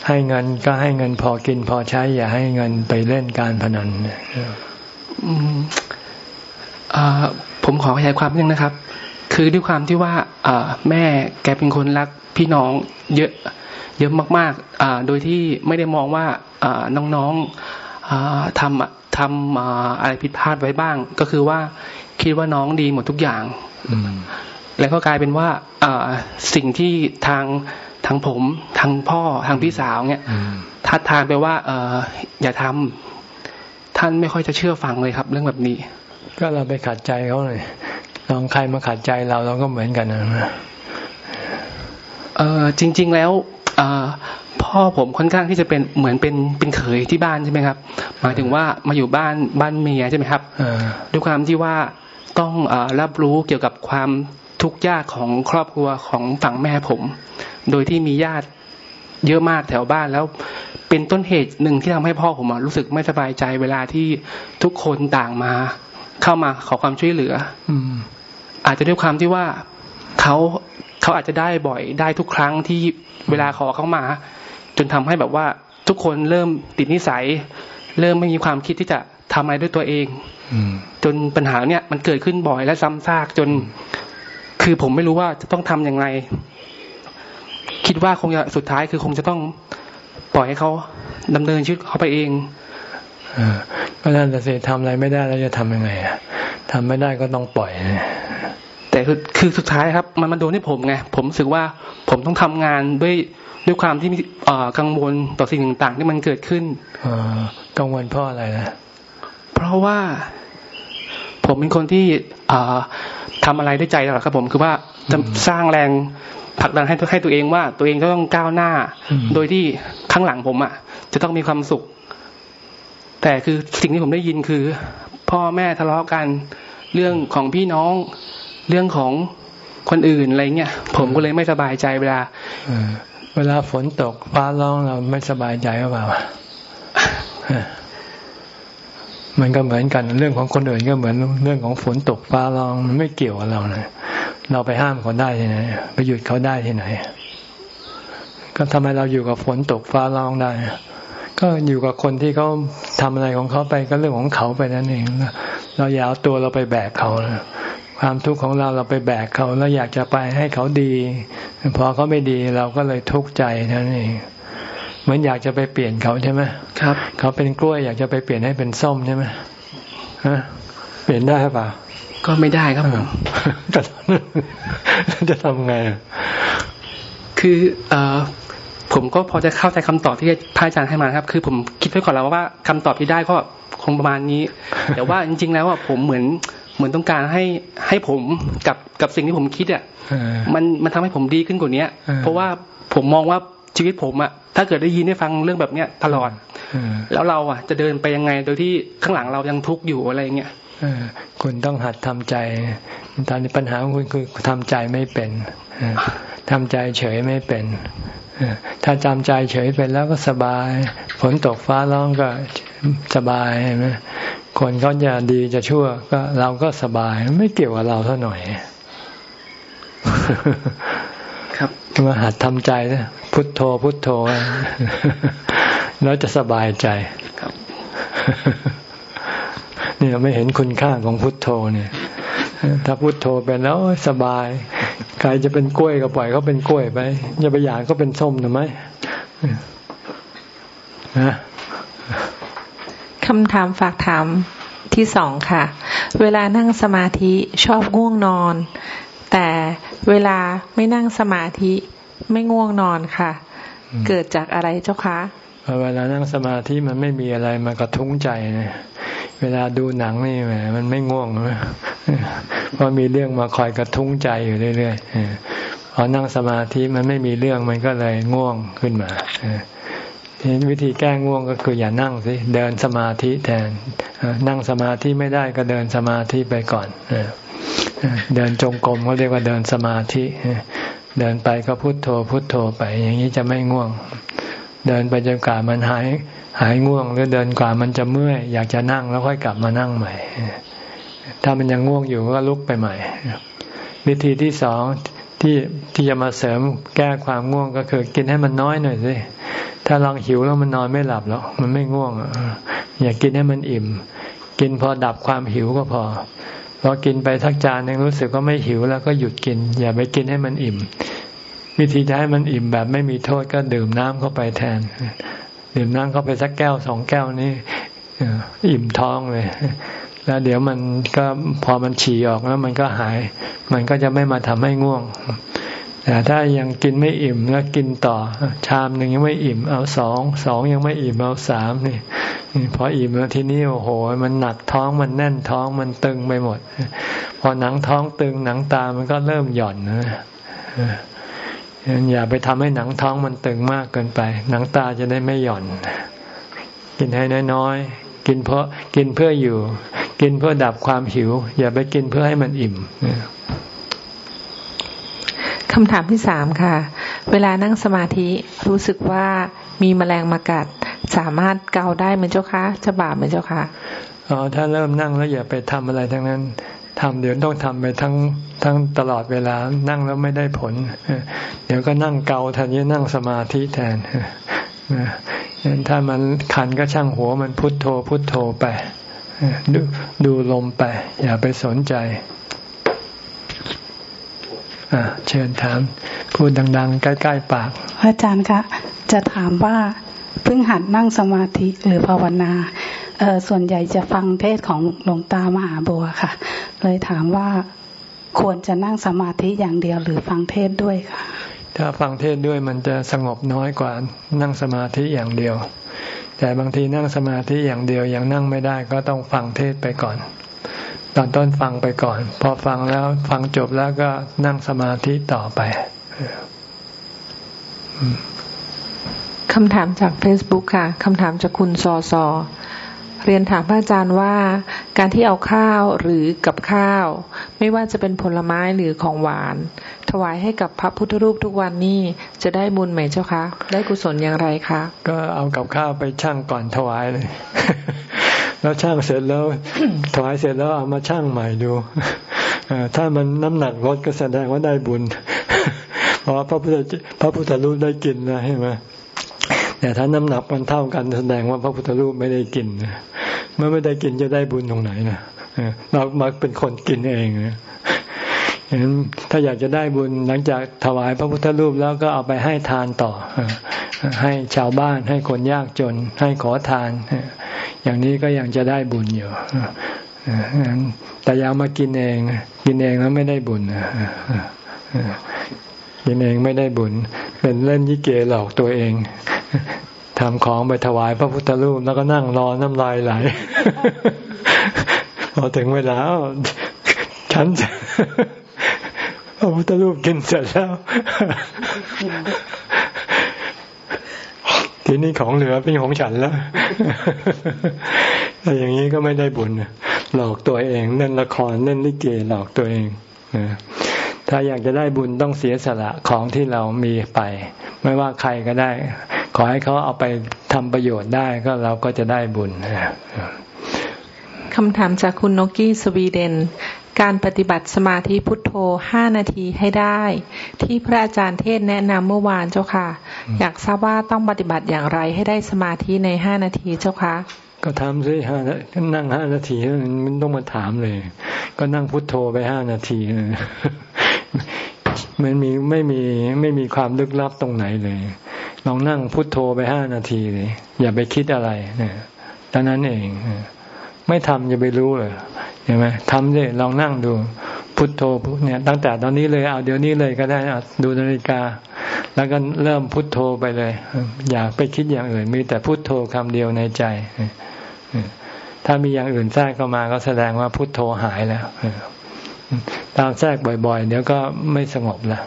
ให้เงินก็ให้เงินพอกินพอใช้ อย่าให้เงินไปเล่นการพนัน ผมขอขยายความนิดนึงนะครับ คือด้วยความที่ว่าแม่แกเป็นคนรักพี่น้องเยอะเยอะมากๆ โดยที่ไม่ได้มองว่าน้องๆทำทำอะไรผิดพลาดไว้บ้าง ก็คือว่าคิดว่าน้องดีหมดทุกอย่าง แล้วก็กลายเป็นว่าสิ่งที่ทางทางผม ทางพ่อทางพี่สาวเนี่ยทัดทานไปว่าเออย่าทำ ท่านไม่ค่อยจะเชื่อฟังเลยครับ เรื่องแบบนี้ ก็เราไปขัดใจเขาเลยลองใครมาขัดใจเราเราก็เหมือนกันนะเออจริง ๆแล้วอพ่อผมค่อนข้างที่จะเป็นเหมือนเป็นเป็นเขยที่บ้านใช่ไหมครับหมายถึงว่ามาอยู่บ้านบ้านเมียใช่ไหมครับด้วยความที่ว่าต้องอรับรู้เกี่ยวกับความทุกข์ยากของครอบครัวของฝั่งแม่ผม โดยที่มีญาติเยอะมากแถวบ้านแล้ว เป็นต้นเหตุหนึ่งที่ทำให้พ่อผมรู้สึกไม่สบายใจเวลาที่ทุกคนต่างมา เข้ามาขอความช่วยเหลือ อือาจจะด้วยความที่ว่าเขาเขาอาจจะได้บ่อยได้ทุกครั้งที่เวลาขอเข้ามา จนทำให้แบบว่าทุกคนเริ่มติดนิสัย เริ่มไม่มีความคิดที่จะทำอะไรด้วยตัวเองจนปัญหาเนี่ยมันเกิดขึ้นบ่อยและซ้ำซากจน คือผมไม่รู้ว่าจะต้องทำอย่างไรคิดว่าคงจะสุดท้ายคือคงจะต้อง ปล่อยให้เขาดำเนินชีวิตเขาไปเองก็นั่นแต่สิทำอะไรไม่ได้แล้วจะทำยังไงอะทำไม่ได้ก็ต้องปล่อย แต่คือคือสุดท้ายครับ มันมาโดนที่ผมไงผมรู้สึกว่าผมต้องทำงานด้วยด้วยความที่มีกังวลต่อสิ่งต่างๆที่มันเกิดขึ้นกังวลเพราะอะไรนะเพราะว่า ผมเป็นคนที่ทำอะไรด้วยใจตลอดครับผมคือว่าจะสร้างแรง ผลักดันให้ให้ตัวเองว่า ตัวเองจะต้องก้าวหน้า โดยที่ข้างหลังผมอะ จะต้องมีความสุข แต่คือสิ่งที่ผมได้ยินคือ พ่อแม่ทะเลาะกันเรื่องของพี่น้องเรื่องของคนอื่นอะไรเงี้ยผมก็เลยไม่สบายใจเวลาเวลาฝนตกฟ้าร้องเราไม่สบายใจหรือเปล่ามันก็เหมือนกัน เรื่องของคนอื่นก็เหมือนเรื่องของฝนตกฟ้าร้องมันไม่เกี่ยวกับเราเลย เราไปห้ามเขาได้ที่ไหนไปหยุดเขาได้ที่ไหน ก็ทำไมเราอยู่กับฝนตกฟ้าร้องได้ ก็อยู่กับคนที่เขาทำอะไรของเขาไปก็เรื่องของเขาไปนั่นเอง เราอย่าเอาตัวเราไปแบกเขานะความทุกข์ของเราเราไปแบกเขาแล้วอยากจะไปให้เขาดี พอเขาไม่ดีเราก็เลยทุกข์ใจนั่นเองเหมือนอยากจะไปเปลี่ยนเขาใช่ไหมครับ เขาเป็นกล้วยอยากจะไปเปลี่ยนให้เป็นส้มใช่ไหมฮะเปลี่ยนได้ป่ะ ก็ไม่ได้ครับผมจะทำไง คือเออผมก็พอจะเข้าใจคำตอบที่พระอาจารย์ให้มาครับ คือผมคิดไว้ก่อนแล้วว่าคำตอบที่ได้ก็คงประมาณนี้ แต่ว่าจริง ๆ แล้วอะผมเหมือนเหมือนต้องการให้ให้ผมกับกับสิ่งที่ผมคิดอะมันมันทำให้ผมดีขึ้นกว่านี้เพราะว่าผมมองว่าชีวิตผมอะถ้าเกิดได้ยินได้ฟังเรื่องแบบเนี้ยตลอดแล้วเราอะจะเดินไปยังไงโดยที่ข้างหลังเรายังทุกข์อยู่อะไรเงี้ย คุณต้องหัดทำใจตอนนี้ปัญหาของคุณคือทำใจไม่เป็นทำใจเฉยไม่เป็นถ้าจำใจเฉยเป็นแล้วก็สบายฝนตกฟ้าร้องก็สบายใช่ไหมคนเขาจะดีจะชั่ว ก็เราก็สบาย ไม่เกี่ยวกับเราเท่าหน่อย ครับมาหัดทำใจนะพุทโธ พุทโธ แล้วจะสบายใจครับ นี่ไม่เห็นคุณค่าของพุทโธเนี่ย ถ้าพุทโธเป็นแล้วสบาย ใครจะเป็นกล้วยก็ปล่อยเขาเป็นกล้วยไปอย่าไปอยากก็เป็นส้มหรือไม่นะคำถามฝากถามที่สองค่ะ เวลานั่งสมาธิชอบง่วงนอน แต่เวลาไม่นั่งสมาธิไม่ง่วงนอนค่ะ เกิดจากอะไรเจ้าคะ เวลานั่งสมาธิมันไม่มีอะไรมากระทุ้งใจนะเวลาดูหนังนี่แหมมันไม่ง่วงนะเพราะมีเรื่องมาคอยกระทุ้งใจอยู่เรื่อยๆพอนั่งสมาธิมันไม่มีเรื่องมันก็เลยง่วงขึ้นมาวิธีแก้ง่วงก็คืออย่านั่งสิเดินสมาธิแทนนั่งสมาธิไม่ได้ก็เดินสมาธิไปก่อนเดินจงกรมเขาเรียกว่าเดินสมาธิ เดินไปก็พุโทโธพุโทโธไป อย่างนี้จะไม่ง่วง เดินไปจนกว่ามันหาย หายง่วง หรือเดินกว่ามันจะเมื่อยอยากจะนั่งแล้วค่อยกลับมานั่งใหม่ ถ้ามันยังง่วงอยู่ก็ลุกไปใหม่ วิธีที่สองที่ที่จะมาเสริมแก้ความง่วงก็คือ กินให้มันน้อยหน่อยสิถ้าลองหิวแล้วมันนอนไม่หลับหรอกมันไม่ง่วงอย่ากกินให้มันอิ่ม กินพอดับความหิวก็พอพอกินไปทักจานยังรู้สึกว่าไม่หิวแล้วก็หยุดกิน อย่าไปกินให้มันอิ่ม วิธีจะให้มันอิ่มแบบไม่มีโทษก็ดื่มน้ำเข้าไปแทน ดื่มน้ำเข้าไปสักแก้วสองแก้วนี้อิ่มท้องเลย แล้วเดี๋ยวมันก็พอมันฉี่ออกแล้วมันก็หาย มันก็จะไม่มาทำให้ง่วง แต่ถ้ายังกินไม่อิ่มแล้วกินต่อ ชามหนึ่งยังไม่อิ่ม เอาสองสองยังไม่อิ่มเอาสามนี่พออิ่มแล้วทีนี้โอ้โห มันหนักท้องมันแน่นท้องมันตึงไปหมด พอหนังท้องตึงหนังตามันก็เริ่มหย่อนนะ อย่าไปทำให้หนังท้องมันตึงมากเกินไป หนังตาจะได้ไม่หย่อน กินให้น้อยๆ กินเพราะกินเพื่ออยู่ กินเพื่อดับความหิว อย่าไปกินเพื่อให้มันอิ่มคำถามที่สามค่ะ เวลานั่งสมาธิรู้สึกว่ามีแมลงมากัด สามารถเกาได้ไหมเจ้าคะจะบาปไหมเจ้าคะอ๋อถ้าเริ่มนั่งแล้วอย่าไปทำอะไรทั้งนั้น ทำเดี๋ยวต้องทำไปทั้งทั้งตลอดเวลานั่งแล้วไม่ได้ผล เดี๋ยวก็นั่งเกาแทนที่นั่งสมาธิแทนถ้ามันคันก็ช่างหัวมันพุทโธพุทโธไปดูดูลมไป อย่าไปสนใจเชิญถาม พูดดัง ๆ ใกล้ ๆ ปากอาจารย์คะ จะถามว่าเพิ่งหัดนั่งสมาธิหรือภาวนา ส่วนใหญ่จะฟังเทศของหลวงตามหาบัวค่ะ เลยถามว่าควรจะนั่งสมาธิอย่างเดียวหรือฟังเทศด้วยค่ะ ถ้าฟังเทศด้วยมันจะสงบน้อยกว่านั่งสมาธิอย่างเดียว แต่บางทีนั่งสมาธิอย่างเดียวยังนั่งไม่ได้ก็ต้องฟังเทศไปก่อน ตอนต้นฟังไปก่อน พอฟังแล้วฟังจบแล้วก็นั่งสมาธิต่อไปคำถามจาก Facebook ค่ะคำถามจากคุณซอซอ เรียนถามพระอาจารย์ว่าการที่เอาข้าวหรือกับข้าว ไม่ว่าจะเป็นผลไม้หรือของหวาน ถวายให้กับพระพุทธรูปทุกวันนี้จะได้บุญไหมเจ้าคะได้กุศลอย่างไรคะก็เอากับข้าวไปชั่งก่อนถวายเลย แล้วช่างเสร็จแล้วถวายเสร็จแล้วเอามาช่างใหม่ดูถ้ามันน้ำหนักลดก็แสดงว่าได้บุญเพราะพระพุทธพระพุทธรูปได้กินนะใช่ไหม แต่ถ้าน้ำหนักมันเท่ากันแสดงว่าพระพุทธรูปไม่ได้กินเมื่อไม่ได้กินจะได้บุญตรงไหนนะเรามาเป็นคนกินเองนะฉะนั้นถ้าอยากจะได้บุญหลังจากถวายพระพุทธรูปแล้วก็เอาไปให้ทานต่อ ให้ชาวบ้านให้คนยากจน ให้ขอทาน อย่างนี้ก็ยังจะได้บุญอยู่แต่ยังมากินเอง กินเองแล้วไม่ได้บุญกินเองไม่ได้บุญ เป็นเล่นยิเกหลอกตัวเอง ทำของไปถวายพระพุทธรูปแล้วก็นั่งรอน้ำลายไหล พอถึงเวลาฉันพระพุทธรูปกินเสร็จแล้ว ทีนี้ของเหลือเป็นของฉันแล้วแต่อย่างนี้ก็ไม่ได้บุญหลอกตัวเอง เล่นละครเล่นลิเกหลอกตัวเองถ้าอยากจะได้บุญต้องเสียสละของที่เรามีไป ไม่ว่าใครก็ได้ ขอให้เขาเอาไปทำประโยชน์ได้ก็เราก็จะได้บุญคำถามจากคุณนกกี้สวีเดน การปฏิบัติสมาธิพุทโธห้านาทีให้ได้ ที่พระอาจารย์เทศแนะนำเมื่อวานเจ้าค่ะ อยากทราบว่าต้องปฏิบัติอย่างไรให้ได้สมาธิในห้านาทีเจ้าค่ะก็ทำสิห้านั่งห้านาทีมันต้องมาถามเลย ก็นั่งพุทโธไปห้านาทีมันมีไม่มีไม่มีความลึกลับตรงไหนเลย ลองนั่งพุทโธไปห้านาทีเลยอย่าไปคิดอะไรเนี่ยตอนนั้นเองไม่ทำจะไปรู้เลยเห็นไหมทำเลยลองนั่งดูพุทโธเนี่ย ตั้งแต่ตอนนี้เลยเอาเดี๋ยวนี้เลยก็ได้ดูนาฬิกา แล้วก็เริ่มพุทโธไปเลย อย่าไปคิดอย่างอื่น มีแต่พุทโธคำเดียวในใจถ้ามีอย่างอื่นแทรกเข้ามาก็แสดงว่าพุทโธหายแล้วตามแทรกบ่อย ๆ เดี๋ยวก็ไม่สงบละ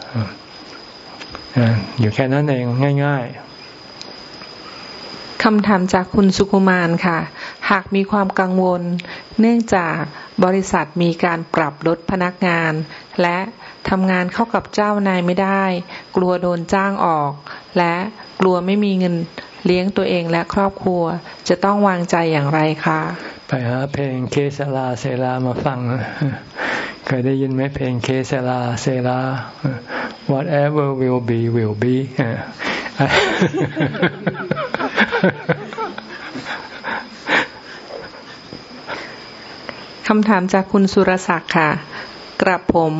อยู่แค่นั้นเองง่าย ๆคำถามจากคุณสุกุมารค่ะ หากมีความกังวล เนื่องจากบริษัทมีการปรับลดพนักงาน และทำงานเข้ากับเจ้านายไม่ได้ กลัวโดนจ้างออก และกลัวไม่มีเงินเลี้ยงตัวเองและครอบครัว จะต้องวางใจอย่างไรคะไปหาเพลงเคสลาเซลามาฟัง เคยได้ยินไหมเพลงเคสลาเซลา whatever will be will be คำถามจากคุณสุรศักดิ์ค่ะ กระผม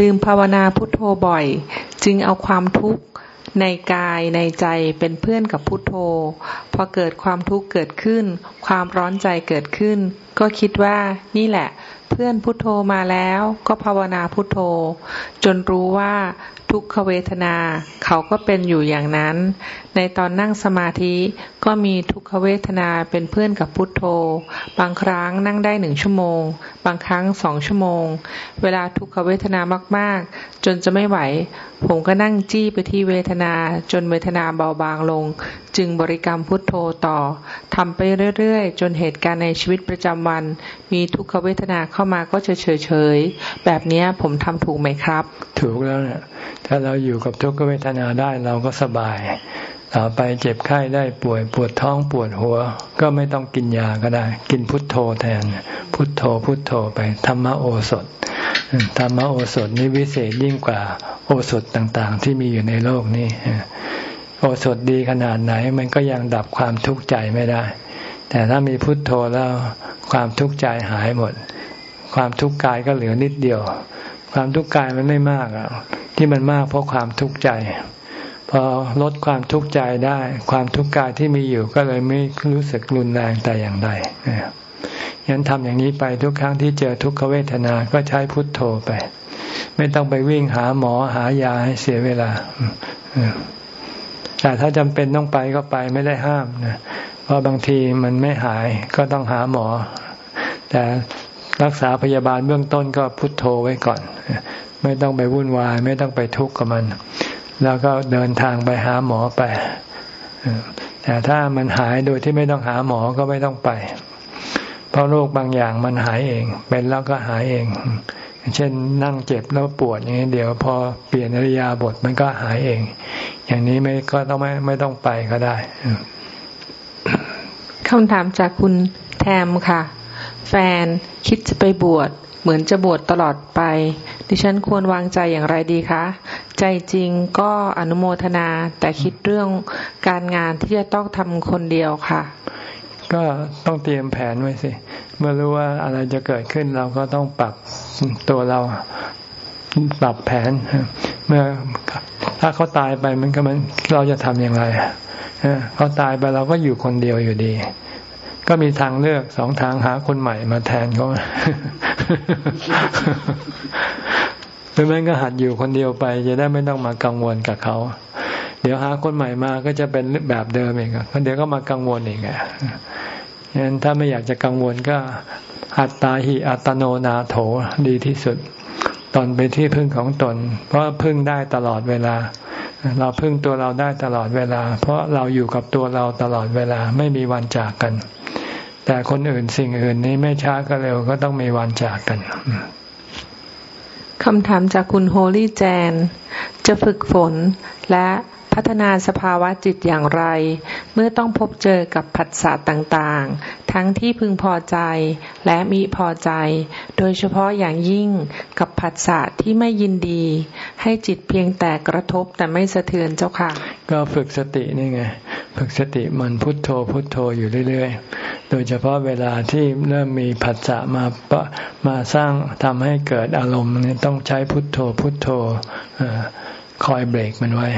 ลืมภาวนาพุทโธบ่อย จึงเอาความทุกข์ในกายในใจเป็นเพื่อนกับพุทโธ พอเกิดความทุกข์เกิดขึ้น ความร้อนใจเกิดขึ้น ก็คิดว่านี่แหละ เพื่อนพุทโธมาแล้วก็ภาวนาพุทโธ จนรู้ว่า ทุกขเวทนา เขาก็เป็นอยู่อย่างนั้น ในตอนนั่งสมาธิก็มีทุกขเวทนาเป็นเพื่อนกับพุทโธ บางครั้งนั่งได้หนึ่งชั่วโมง บางครั้งสองชั่วโมง เวลาทุกขเวทนามาก ๆ จนจะไม่ไหวผมก็นั่งจี้ไปที่เวทนาจนเวทนาเบาบางลง จึงบริกรรมพุทโธต่อทำไปเรื่อยๆ จนเหตุการณ์ในชีวิตประจำวัน มีทุกขเวทนาเข้ามาก็เฉยๆแบบนี้ผมทำถูกไหมครับ ถูกแล้วเนี่ยถ้าเราอยู่กับทุกขเวทนาได้เราก็สบาย ต่อไปเจ็บไข้ได้ป่วยปวดท้องปวดหัว ก็ไม่ต้องกินยาก็ได้ กินพุทโธแทน พุทโธพุทโธไปธรรมโอสถธรรมโอสถนี้วิเศษยิ่งกว่าโอสถต่างๆ ที่มีอยู่ในโลกนี้โอสถดีขนาดไหน มันก็ยังดับความทุกข์ใจไม่ได้ แต่ถ้ามีพุทโธแล้วความทุกข์ใจหายหมด ความทุกข์กายก็เหลือนิดเดียว ความทุกข์กายมันไม่มากอะที่มันมากเพราะความทุกข์ใจ พอลดความทุกข์ใจได้ ความทุกข์กายที่มีอยู่ก็เลยไม่รู้สึกรุนแรงแต่อย่างใดยันทำอย่างนี้ไปทุกครั้งที่เจอทุกขเวทนา ก็ใช้พุทโธไป ไม่ต้องไปวิ่งหาหมอหายาให้เสียเวลาแต่ถ้าจำเป็นต้องไปก็ไปไม่ได้ห้ามนะเพราะบางทีมันไม่หายก็ต้องหาหมอ แต่รักษาพยาบาลเบื้องต้นก็พุทโธไว้ก่อน ไม่ต้องไปวุ่นวาย ไม่ต้องไปทุกข์กับมัน แล้วก็เดินทางไปหาหมอไป แต่ถ้ามันหายโดยที่ไม่ต้องหาหมอก็ไม่ต้องไป เพราะโรคบางอย่างมันหายเอง เป็นแล้วก็หายเอง เช่นนั่งเจ็บแล้วปวดอย่างนี้เดี๋ยวพอเปลี่ยนอริยาบทมันก็หายเอง อย่างนี้ไม่ก็ต้องไม่ไม่ต้องไปก็ได้คำถามจากคุณแทมค่ะ แฟนคิดจะไปบวช เหมือนจะบวชตลอดไป ดิฉันควรวางใจอย่างไรดีคะ ใจจริงก็อนุโมทนาแต่คิดเรื่องการงานที่จะต้องทำคนเดียวค่ะ ก็ต้องเตรียมแผนไว้สิเมื่อรู้ว่าอะไรจะเกิดขึ้นเราก็ต้องปรับตัวเราปรับแผน เมื่อถ้าเขาตายไปมันก็มันเราจะทำอย่างไรเขาตายไปเราก็อยู่คนเดียวอยู่ดี ก็มีทางเลือกสองทางหาคนใหม่มาแทนเขา หรือแม่ก็หัดอยู่คนเดียวไป จะได้ไม่ต้องมากังวลกับเขา เดี๋ยวหาคนใหม่มาก็จะเป็นแบบเดิมเองก็เดี๋ยวก็มากังวลอีกอะงั้นถ้าไม่อยากจะกังวลก็อัตตาหิอัตโนนาโถดีที่สุด ตนเป็นที่พึ่งของตน เพราะพึ่งได้ตลอดเวลา เราพึ่งตัวเราได้ตลอดเวลา เพราะเราอยู่กับตัวเราตลอดเวลาไม่มีวันจากกัน แต่คนอื่นสิ่งอื่นนี้ไม่ช้าก็เร็วก็ต้องมีวันจากกันคำถามจากคุณโฮลี่แจน จะฝึกฝนและ พัฒนาสภาวะจิตอย่างไร เมื่อต้องพบเจอกับผัสสะต่างๆ ทั้งที่พึงพอใจและมิพอใจ โดยเฉพาะอย่างยิ่งกับผัสสะที่ไม่ยินดี ให้จิตเพียงแต่กระทบแต่ไม่สะเทือนเจ้าค่ะ ก็ฝึกสตินี่ไง ฝึกสติมันพุทโธพุทโธอยู่เรื่อยๆ โดยเฉพาะเวลาที่เริ่มมีผัสสะมามาสร้างทำให้เกิดอารมณ์นี่ต้องใช้พุทโธพุทโธคอยเบรกมันไว้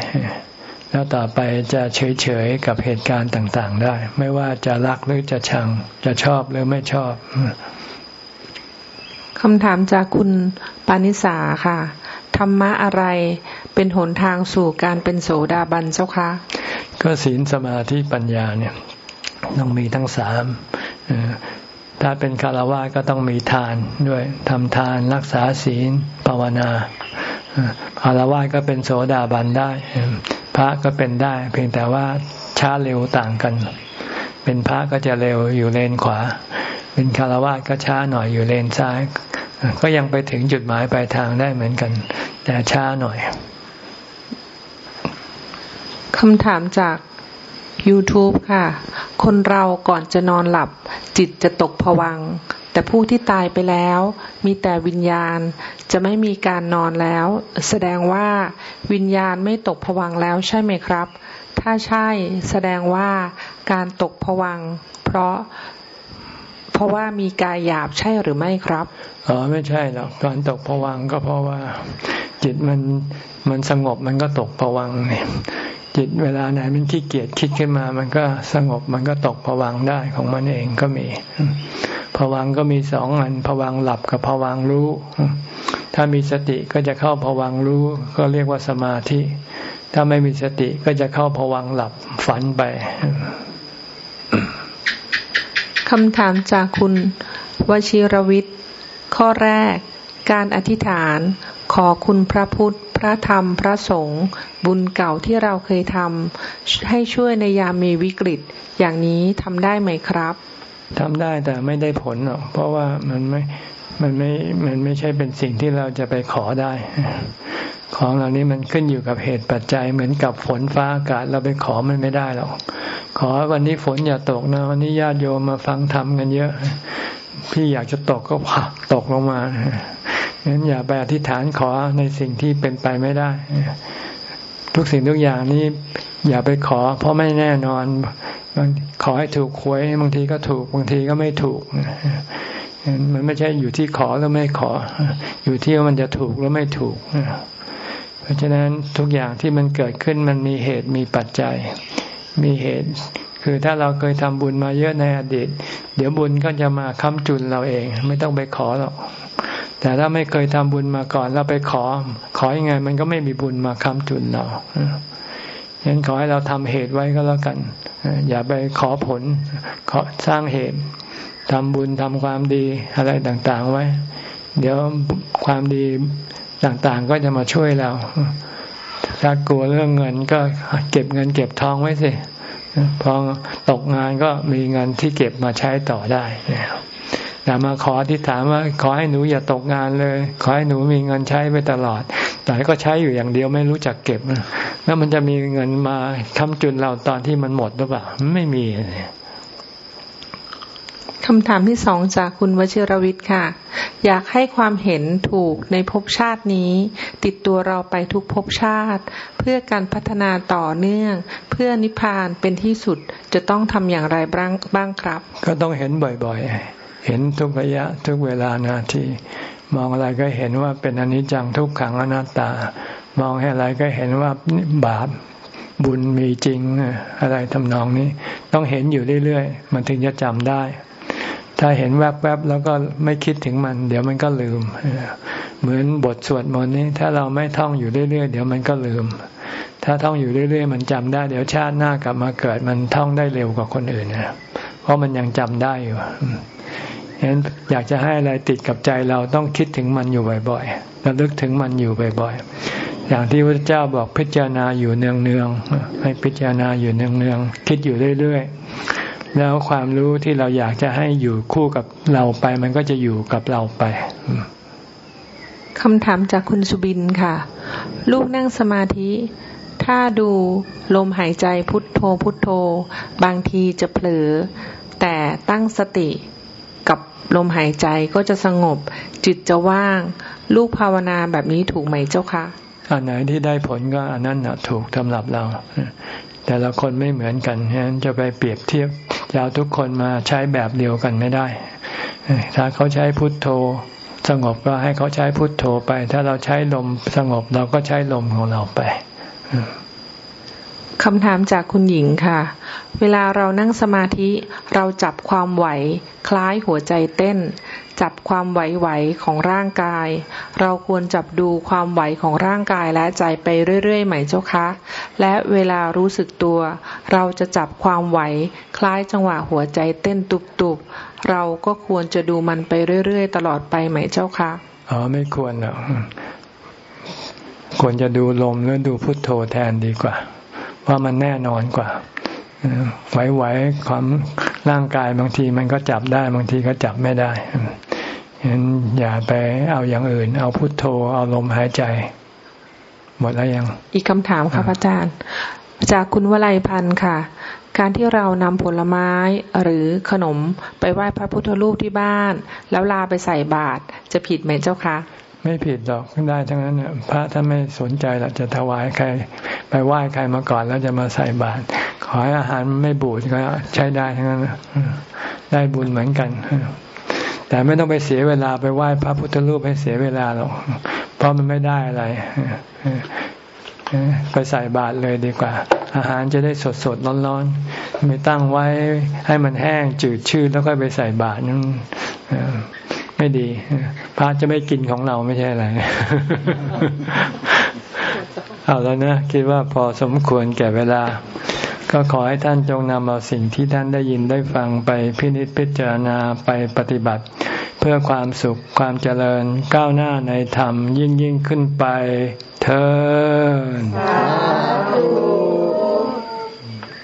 แล้วต่อไปจะเฉยๆกับเหตุการณ์ต่างๆ ได้ ไม่ว่าจะรักหรือจะชัง จะชอบหรือไม่ชอบคำถามจากคุณปานิสาค่ะ ธรรมะอะไรเป็นหนทางสู่การเป็นโสดาบันเจ้าคะ ก็ศีลสมาธิปัญญาเนี่ยต้องมีทั้งสามถ้าเป็นคารวะก็ต้องมีทานด้วยทำทานรักษาศีลภาวนาคารวะก็เป็นโสดาบันได้ พระก็เป็นได้ เพียงแต่ว่าช้าเร็วต่างกัน เป็นพระก็จะเร็วอยู่เลนขวา เป็นคารวะก็ช้าหน่อยอยู่เลนซ้าย ก็ยังไปถึงจุดหมายปลายทางได้เหมือนกัน แต่ช้าหน่อยคำถามจาก YouTube ค่ะ คนเราก่อนจะนอนหลับ จิตจะตกผวัง แต่ผู้ที่ตายไปแล้ว มีแต่วิญญาณจะไม่มีการนอนแล้ว แสดงว่าวิญญาณไม่ตกผวังแล้วใช่ไหมครับ ถ้าใช่แสดงว่าการตกผวัง เพราะ เพราะว่ามีกายหยาบใช่หรือไม่ครับอ๋อไม่ใช่หรอกการตกผวังก็เพราะว่า จิตมันมันสงบมันก็ตกผวังเนี่ยจิตเวลาไหนมันขี้เกียจคิดขึ้นมา มันก็สงบมันก็ตกผวังได้ของมันเองก็มี ผวังก็มีสองอันผวังหลับกับผวังรู้ ถ้ามีสติก็จะเข้าผวังรู้ ก็เรียกว่าสมาธิ ถ้าไม่มีสติก็จะเข้าผวังหลับฝันไปคำถามจากคุณวชิรวิทย์ ข้อแรก การอธิษฐานขอคุณพระพุทธพระธรรมพระสงฆ์บุญเก่าที่เราเคยทำให้ช่วยในยามมีวิกฤต อย่างนี้ทำได้ไหมครับ ทำได้แต่ไม่ได้ผลหรอกเพราะว่ามันไม่มันไม่มันไม่ใช่เป็นสิ่งที่เราจะไปขอได้ ของเหล่านี้มันขึ้นอยู่กับเหตุปัจจัยเหมือนกับฝนฟ้าอากาศเราไปขอมันไม่ได้หรอกขอวันนี้ฝนอย่าตกนะวันนี้ญาติโยมมาฟังธรรมกันเยอะ พี่อยากจะตกก็ผักตกลงมางั้นอย่าไปอธิษฐานขอในสิ่งที่เป็นไปไม่ได้ ทุกสิ่งทุกอย่างนี้อย่าไปขอ เพราะไม่แน่นอนขอให้ถูกหวยบางทีก็ถูกบางทีก็ไม่ถูกมันไม่ใช่อยู่ที่ขอแล้วไม่ขอ อยู่ที่ว่ามันจะถูกหรือไม่ถูก เพราะฉะนั้นทุกอย่างที่มันเกิดขึ้นมันมีเหตุมีปัจจัย มีเหตุ คือถ้าเราเคยทำบุญมาเยอะในอดีต เดี๋ยวบุญก็จะมาค้ำจุนเราเอง ไม่ต้องไปขอหรอก แต่ถ้าไม่เคยทำบุญมาก่อนเราไปขอ ขออยังไง มันก็ไม่มีบุญมาค้ำจุนเราฉะนั้นขอให้เราทำเหตุไว้ก็แล้วกัน อย่าไปขอผล ขอสร้างเหตุทำบุญทำความดีอะไรต่าง ๆ ไว้ เดี๋ยวความดีต่างๆ ก็จะมาช่วยเรา ถ้ากลัวเรื่องเงินก็เก็บเงินเก็บทองไว้สิ พอตกงานก็มีเงินที่เก็บมาใช้ต่อได้ ย่ามาขอที่ถามว่าขอให้หนูอย่าตกงานเลย ขอให้หนูมีเงินใช้ไปตลอด แต่ก็ใช้อยู่อย่างเดียวไม่รู้จักเก็บแล้วมันจะมีเงินมาค้ำจุนเราตอนที่มันหมดหรือเปล่าไม่มีคำถามที่สองจากคุณวชิรวิทย์ค่ะ อยากให้ความเห็นถูกในภพชาตินี้ ติดตัวเราไปทุกภพชาติ เพื่อการพัฒนาต่อเนื่อง เพื่อนิพพานเป็นที่สุดจะต้องทำอย่างไรบ้างบ้างครับ ก็ต้องเห็นบ่อยๆ เห็นทุกระยะทุกเวลานาทีมองอะไรก็เห็นว่าเป็นอนิจจังทุกขังอนัตตา มองให้อะไรก็เห็นว่าบาปบุญมีจริงอะไรทำนองนี้ ต้องเห็นอยู่เรื่อยๆ มันถึงจะจำได้ ถ้าเห็นแวบๆแล้วก็ไม่คิดถึงมัน เดี๋ยวมันก็ลืม เหมือนบทสวดมนต์นี้ ถ้าเราไม่ท่องอยู่เรื่อยๆ เดี๋ยวมันก็ลืม ถ้าท่องอยู่เรื่อยๆ มันจำได้ เดี๋ยวชาติหน้ากลับมาเกิด มันท่องได้เร็วกว่าคนอื่นนะ ราะมันยังจำได้อยู่ฉะนั้นอยากจะให้อะไรติดกับใจเราต้องคิดถึงมันอยู่บ่อยๆระลึกถึงมันอยู่บ่อยๆ อย่างที่พระเจ้าบอกพิจารณาอยู่เนืองๆ ให้พิจารณาอยู่เนืองๆ คิดอยู่เรื่อยๆ แล้วความรู้ที่เราอยากจะให้อยู่คู่กับเราไป มันก็จะอยู่กับเราไปคำถามจากคุณสุบินค่ะ ลูกนั่งสมาธิ ถ้าดูลมหายใจพุทโธพุทโธ บางทีจะเผลอ แต่ตั้งสติกับลมหายใจก็จะสงบ จิตจะว่าง ลูกภาวนาแบบนี้ถูกไหมเจ้าคะอันไหนที่ได้ผลก็อันนั้นนะถูกสำหรับเรา แต่ละคนไม่เหมือนกันฉะนั้นจะไปเปรียบเทียบจะเอาทุกคนมาใช้แบบเดียวกันไม่ได้ ถ้าเขาใช้พุทโธสงบก็ให้เขาใช้พุทโธไป ถ้าเราใช้ลมสงบเราก็ใช้ลมของเราไป คำถามจากคุณหญิงค่ะ เวลาเรานั่งสมาธิเราจับความไหว คล้ายหัวใจเต้น จับความไหวๆของร่างกาย เราควรจับดูความไหวของร่างกายและใจไปเรื่อยๆ ไหมเจ้าคะ และเวลารู้สึกตัว เราจะจับความไหว คล้ายจังหวะหัวใจเต้นตุบๆ เราก็ควรจะดูมันไปเรื่อยๆ ตลอดไปไหมเจ้าคะอ๋อไม่ควรหรอกควรจะดูลมหรือดูพุทโธแทนดีกว่า พราะมันแน่นอนกว่าไหวๆความร่างกายบางทีมันก็จับได้บางทีก็จับไม่ได้ฉะนั้นอย่าไปเอาอย่างอื่น เอาพุทโธเอาลมหายใจ หมดแล้วยัง อีกคำถามค่ะพระอาจารย์ จากคุณวลัยพันธ์ค่ะ การที่เรานำผลไม้หรือขนมไปไหว้พระพุทธรูปที่บ้าน แล้วลาไปใส่บาตรจะผิดไหมเจ้าคะ ไม่ผิดหรอกได้ทั้งนั้นพระท่านไม่สนใจหรอกจะถวายใคร ไปไหว้ใครมาก่อนแล้วจะมาใส่บาตรขอให้อาหารไม่บูดก็ใช้ได้ทั้งนั้นได้บุญเหมือนกัน แต่ไม่ต้องไปเสียเวลาไปไหว้พระพุทธรูปให้เสียเวลาหรอกเพราะมันไม่ได้อะไรไปใส่บาตรเลยดีกว่า อาหารจะได้สดสดร้อนๆไม่ตั้งไว้ให้มันแห้งจืดชืดแล้วก็ไปใส่บาตรนั่น ไม่ดี พระจะไม่กินของเราไม่ใช่อะไรเอาแล้วนะคิดว่าพอสมควรแก่เวลา ก็ขอให้ท่านจงนำเอาสิ่งที่ท่านได้ยินได้ฟังไปพินิจพิจารณาไปปฏิบัติ เพื่อความสุขความเจริญก้าวหน้าในธรรมยิ่งยิ่งขึ้นไปเธอ